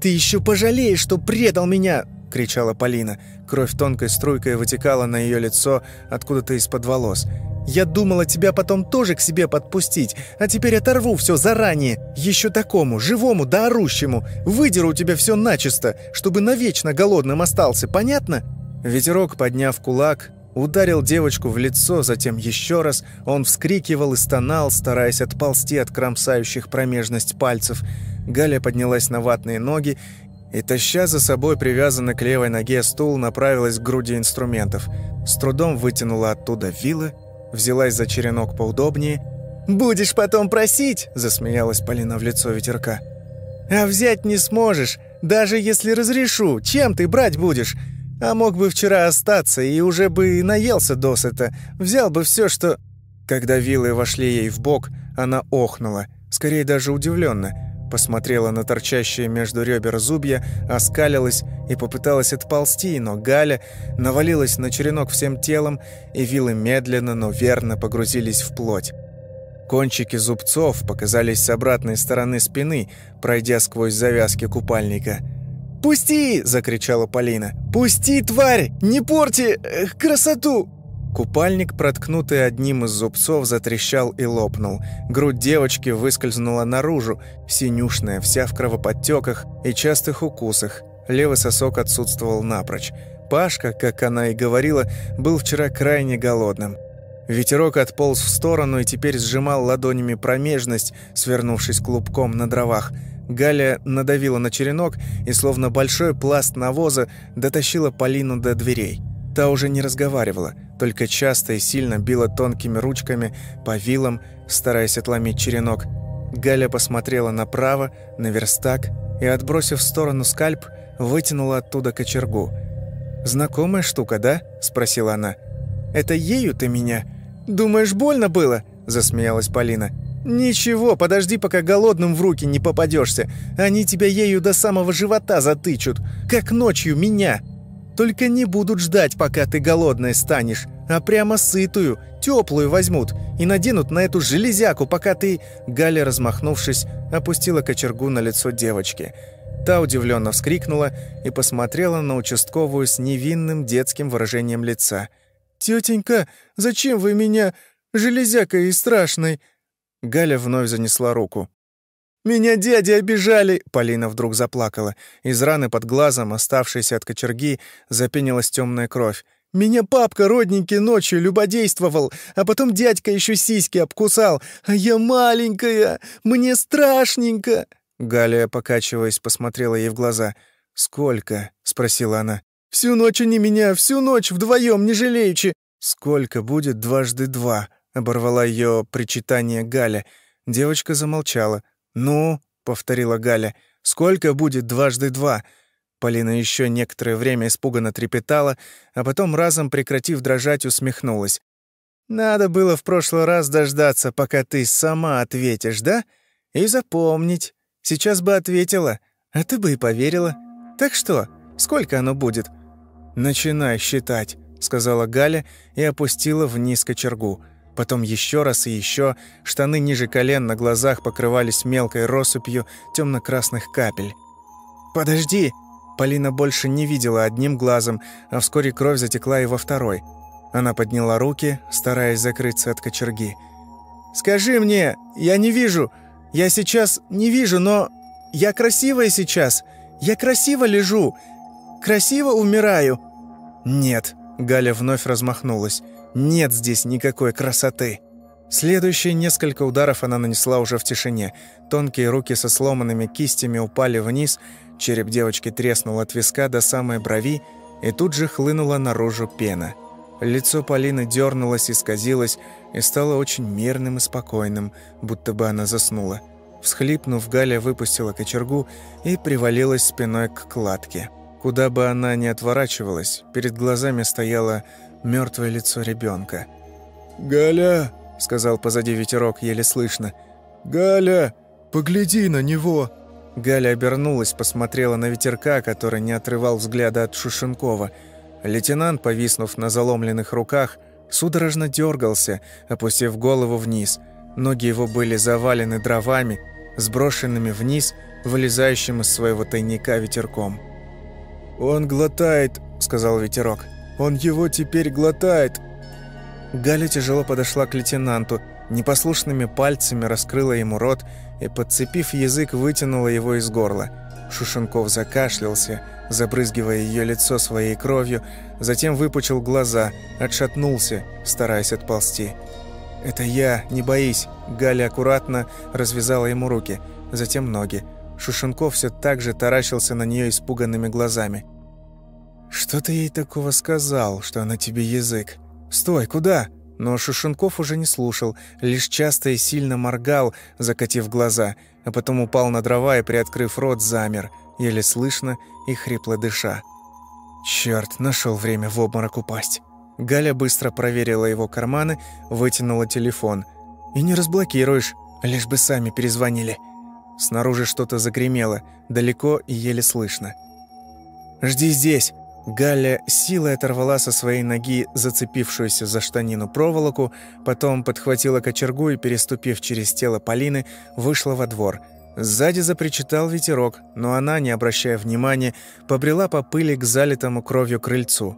«Ты еще пожалеешь, что предал меня!» — кричала Полина. Кровь тонкой струйкой вытекала на ее лицо откуда-то из-под волос. Я думала тебя потом тоже к себе подпустить, а теперь оторву все заранее. Еще такому, живому да орущему. Выдеру у тебя все начисто, чтобы навечно голодным остался, понятно?» Ветерок, подняв кулак, ударил девочку в лицо, затем еще раз. Он вскрикивал и стонал, стараясь отползти от кромсающих промежность пальцев. Галя поднялась на ватные ноги и, таща за собой привязанный к левой ноге стул, направилась к груди инструментов. С трудом вытянула оттуда вилы, взялась за черенок поудобнее. «Будешь потом просить!» – засмеялась Полина в лицо ветерка. «А взять не сможешь, даже если разрешу. Чем ты брать будешь? А мог бы вчера остаться и уже бы наелся досыта. Взял бы все, что...» Когда вилы вошли ей в бок, она охнула, скорее даже удивленно посмотрела на торчащие между ребер зубья, оскалилась и попыталась отползти, но Галя навалилась на черенок всем телом, и вилы медленно, но верно погрузились в плоть. Кончики зубцов показались с обратной стороны спины, пройдя сквозь завязки купальника. «Пусти!» – закричала Полина. «Пусти, тварь! Не порти э, красоту!» Купальник, проткнутый одним из зубцов, затрещал и лопнул. Грудь девочки выскользнула наружу, синюшная, вся в кровоподтеках и частых укусах. Левый сосок отсутствовал напрочь. Пашка, как она и говорила, был вчера крайне голодным. Ветерок отполз в сторону и теперь сжимал ладонями промежность, свернувшись клубком на дровах. Галя надавила на черенок и, словно большой пласт навоза, дотащила Полину до дверей. Та уже не разговаривала, только часто и сильно била тонкими ручками по вилам, стараясь отломить черенок. Галя посмотрела направо, на верстак, и, отбросив в сторону скальп, вытянула оттуда кочергу. «Знакомая штука, да?» – спросила она. «Это ею ты меня? Думаешь, больно было?» – засмеялась Полина. «Ничего, подожди, пока голодным в руки не попадешься. Они тебя ею до самого живота затычут, как ночью меня». Только не будут ждать, пока ты голодная станешь, а прямо сытую, теплую возьмут и наденут на эту железяку, пока ты...» Галя, размахнувшись, опустила кочергу на лицо девочки. Та удивленно вскрикнула и посмотрела на участковую с невинным детским выражением лица. «Тетенька, зачем вы меня железякой и страшной?» Галя вновь занесла руку. «Меня дяди обижали!» Полина вдруг заплакала. Из раны под глазом, оставшейся от кочерги, запенилась темная кровь. «Меня папка родненький ночью любодействовал, а потом дядька еще сиськи обкусал. А я маленькая! Мне страшненько!» Галя, покачиваясь, посмотрела ей в глаза. «Сколько?» — спросила она. «Всю ночь они меня, всю ночь, вдвоем, не жалеючи!» «Сколько будет дважды два?» — оборвала ее причитание Галя. Девочка замолчала. «Ну?» — повторила Галя. «Сколько будет дважды два?» Полина еще некоторое время испуганно трепетала, а потом, разом прекратив дрожать, усмехнулась. «Надо было в прошлый раз дождаться, пока ты сама ответишь, да? И запомнить. Сейчас бы ответила, а ты бы и поверила. Так что, сколько оно будет?» «Начинай считать», — сказала Галя и опустила вниз кочергу. Потом еще раз и еще. Штаны ниже колен на глазах покрывались мелкой россыпью темно-красных капель. «Подожди!» Полина больше не видела одним глазом, а вскоре кровь затекла и во второй. Она подняла руки, стараясь закрыться от кочерги. «Скажи мне, я не вижу. Я сейчас не вижу, но я красивая сейчас. Я красиво лежу. Красиво умираю». «Нет», — Галя вновь размахнулась. Нет здесь никакой красоты. Следующие несколько ударов она нанесла уже в тишине. Тонкие руки со сломанными кистями упали вниз, череп девочки треснул от виска до самой брови, и тут же хлынула наружу пена. Лицо Полины дернулось и сказилось, и стало очень мирным и спокойным, будто бы она заснула. Всхлипнув, Галя выпустила кочергу и привалилась спиной к кладке. Куда бы она ни отворачивалась, перед глазами стояла мертвое лицо ребенка. «Галя!» — сказал позади ветерок, еле слышно. «Галя! Погляди на него!» Галя обернулась, посмотрела на ветерка, который не отрывал взгляда от Шушенкова. Лейтенант, повиснув на заломленных руках, судорожно дергался, опустив голову вниз. Ноги его были завалены дровами, сброшенными вниз, вылезающим из своего тайника ветерком. «Он глотает», — сказал ветерок. Он его теперь глотает!» Галя тяжело подошла к лейтенанту, непослушными пальцами раскрыла ему рот и, подцепив язык, вытянула его из горла. Шушенков закашлялся, забрызгивая ее лицо своей кровью, затем выпучил глаза, отшатнулся, стараясь отползти. «Это я, не боись!» Галя аккуратно развязала ему руки, затем ноги. Шушенков все так же таращился на нее испуганными глазами. «Что ты ей такого сказал, что она тебе язык? Стой, куда?» Но Шушенков уже не слушал, лишь часто и сильно моргал, закатив глаза, а потом упал на дрова и, приоткрыв рот, замер, еле слышно и хрипло дыша. Черт, нашел время в обморок упасть. Галя быстро проверила его карманы, вытянула телефон. «И не разблокируешь, лишь бы сами перезвонили». Снаружи что-то загремело, далеко и еле слышно. «Жди здесь!» Галя силой оторвала со своей ноги зацепившуюся за штанину проволоку, потом подхватила кочергу и, переступив через тело Полины, вышла во двор. Сзади запричитал ветерок, но она, не обращая внимания, побрела по пыли к залитому кровью крыльцу.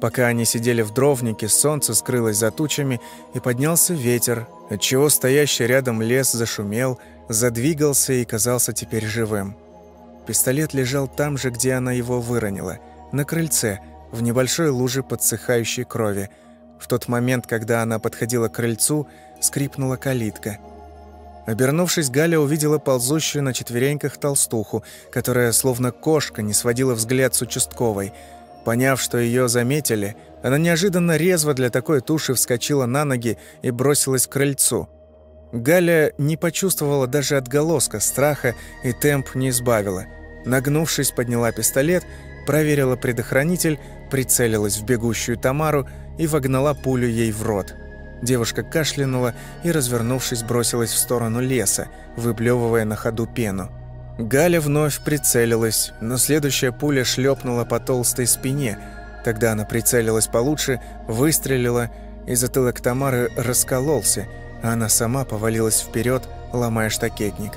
Пока они сидели в дровнике, солнце скрылось за тучами, и поднялся ветер, отчего стоящий рядом лес зашумел, задвигался и казался теперь живым. Пистолет лежал там же, где она его выронила – на крыльце, в небольшой луже подсыхающей крови. В тот момент, когда она подходила к крыльцу, скрипнула калитка. Обернувшись, Галя увидела ползущую на четвереньках толстуху, которая, словно кошка, не сводила взгляд с участковой. Поняв, что ее заметили, она неожиданно резво для такой туши вскочила на ноги и бросилась к крыльцу. Галя не почувствовала даже отголоска страха и темп не избавила. Нагнувшись, подняла пистолет – проверила предохранитель, прицелилась в бегущую Тамару и вогнала пулю ей в рот. Девушка кашлянула и, развернувшись, бросилась в сторону леса, выплевывая на ходу пену. Галя вновь прицелилась, но следующая пуля шлепнула по толстой спине. Тогда она прицелилась получше, выстрелила, и затылок Тамары раскололся, а она сама повалилась вперед, ломая штакетник.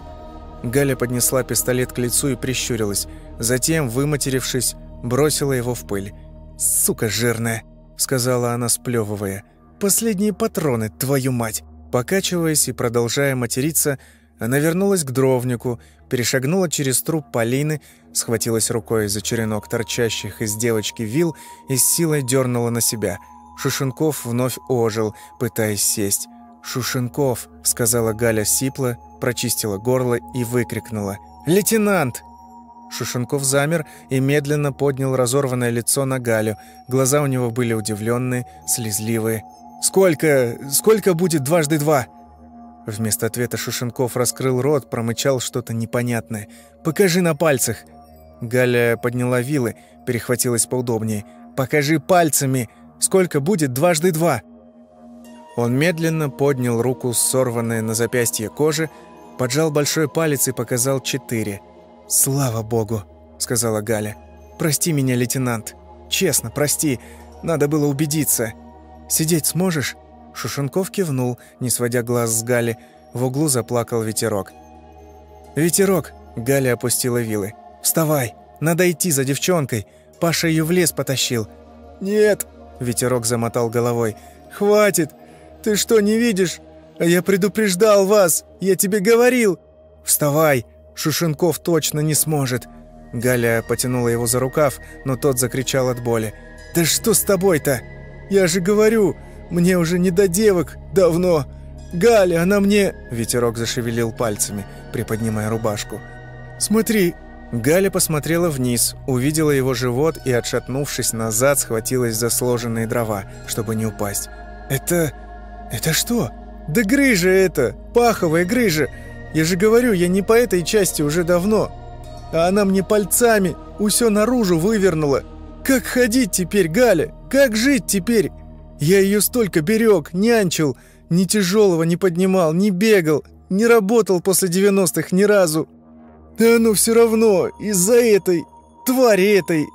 Галя поднесла пистолет к лицу и прищурилась. Затем, выматерившись, бросила его в пыль. «Сука жирная!» — сказала она, сплёвывая. «Последние патроны, твою мать!» Покачиваясь и продолжая материться, она вернулась к дровнику, перешагнула через труп Полины, схватилась рукой за черенок торчащих из девочки вил и с силой дернула на себя. Шушенков вновь ожил, пытаясь сесть. «Шушенков», — сказала Галя сипло, прочистила горло и выкрикнула. «Лейтенант!» Шушенков замер и медленно поднял разорванное лицо на Галю. Глаза у него были удивленные, слезливые. «Сколько... сколько будет дважды два?» Вместо ответа Шушенков раскрыл рот, промычал что-то непонятное. «Покажи на пальцах!» Галя подняла вилы, перехватилась поудобнее. «Покажи пальцами! Сколько будет дважды два?» Он медленно поднял руку, сорванной на запястье кожи, поджал большой палец и показал четыре. «Слава богу», — сказала Галя. «Прости меня, лейтенант. Честно, прости. Надо было убедиться. Сидеть сможешь?» Шушенков кивнул, не сводя глаз с Гали. В углу заплакал ветерок. «Ветерок!» — Галя опустила вилы. «Вставай! Надо идти за девчонкой! Паша ее в лес потащил!» «Нет!» — ветерок замотал головой. «Хватит! Ты что, не видишь? Я предупреждал вас! Я тебе говорил!» «Вставай! Шушенков точно не сможет!» Галя потянула его за рукав, но тот закричал от боли. «Да что с тобой-то? Я же говорю, мне уже не до девок давно! Галя, она мне...» Ветерок зашевелил пальцами, приподнимая рубашку. «Смотри!» Галя посмотрела вниз, увидела его живот и, отшатнувшись назад, схватилась за сложенные дрова, чтобы не упасть. «Это... это что?» «Да грыжа это! Паховая грыжа! Я же говорю, я не по этой части уже давно. А она мне пальцами усё наружу вывернула. Как ходить теперь, Галя? Как жить теперь? Я её столько берег, нянчил, ни тяжелого не поднимал, не бегал, не работал после 90-х ни разу. А ну все равно, из-за этой, твари этой.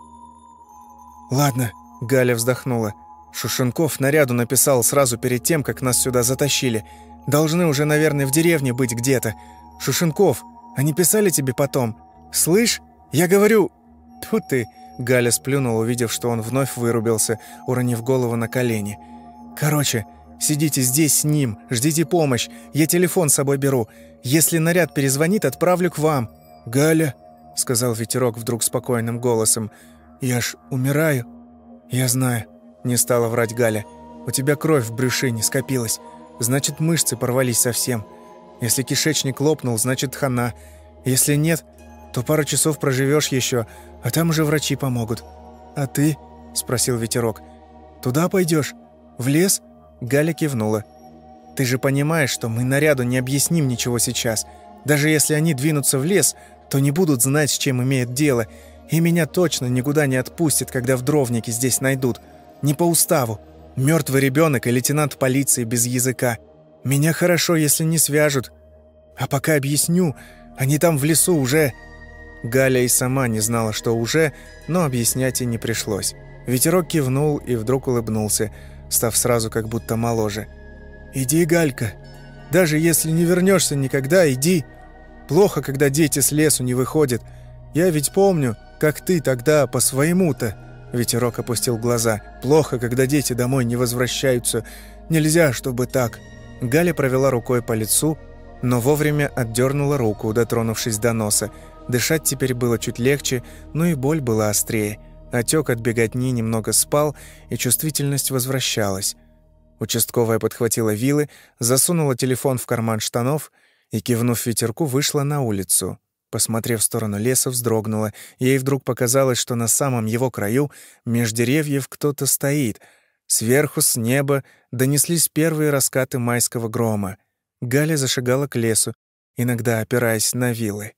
Ладно, Галя вздохнула. Шушенков наряду написал сразу перед тем, как нас сюда затащили. Должны уже, наверное, в деревне быть где-то. Шушенков, они писали тебе потом? Слышь, я говорю... Тут ты... Галя сплюнула, увидев, что он вновь вырубился, уронив голову на колени. «Короче, сидите здесь с ним, ждите помощь. Я телефон с собой беру. Если наряд перезвонит, отправлю к вам». «Галя», — сказал ветерок вдруг спокойным голосом, — «я ж умираю». «Я знаю», — не стала врать Галя. «У тебя кровь в брюшине скопилась. Значит, мышцы порвались совсем. Если кишечник лопнул, значит, хана. Если нет, то пару часов проживешь еще, а там уже врачи помогут. А ты?» — спросил ветерок. «Туда пойдешь? В лес?» Галя кивнула. «Ты же понимаешь, что мы наряду не объясним ничего сейчас. Даже если они двинутся в лес, то не будут знать, с чем имеют дело, и меня точно никуда не отпустят, когда в дровнике здесь найдут. Не по уставу. Мертвый ребенок и лейтенант полиции без языка. Меня хорошо, если не свяжут. А пока объясню, они там в лесу уже...» Галя и сама не знала, что уже, но объяснять и не пришлось. Ветерок кивнул и вдруг улыбнулся, став сразу как будто моложе. «Иди, Галька. Даже если не вернешься никогда, иди. Плохо, когда дети с лесу не выходят. Я ведь помню, как ты тогда по своему-то...» Ветерок опустил глаза. «Плохо, когда дети домой не возвращаются. Нельзя, чтобы так». Галя провела рукой по лицу, но вовремя отдернула руку, дотронувшись до носа. Дышать теперь было чуть легче, но и боль была острее. Отек от беготни немного спал, и чувствительность возвращалась. Участковая подхватила вилы, засунула телефон в карман штанов и, кивнув ветерку, вышла на улицу. Посмотрев в сторону леса, вздрогнула. Ей вдруг показалось, что на самом его краю, меж деревьев, кто-то стоит. Сверху, с неба, донеслись первые раскаты майского грома. Галя зашагала к лесу, иногда опираясь на вилы.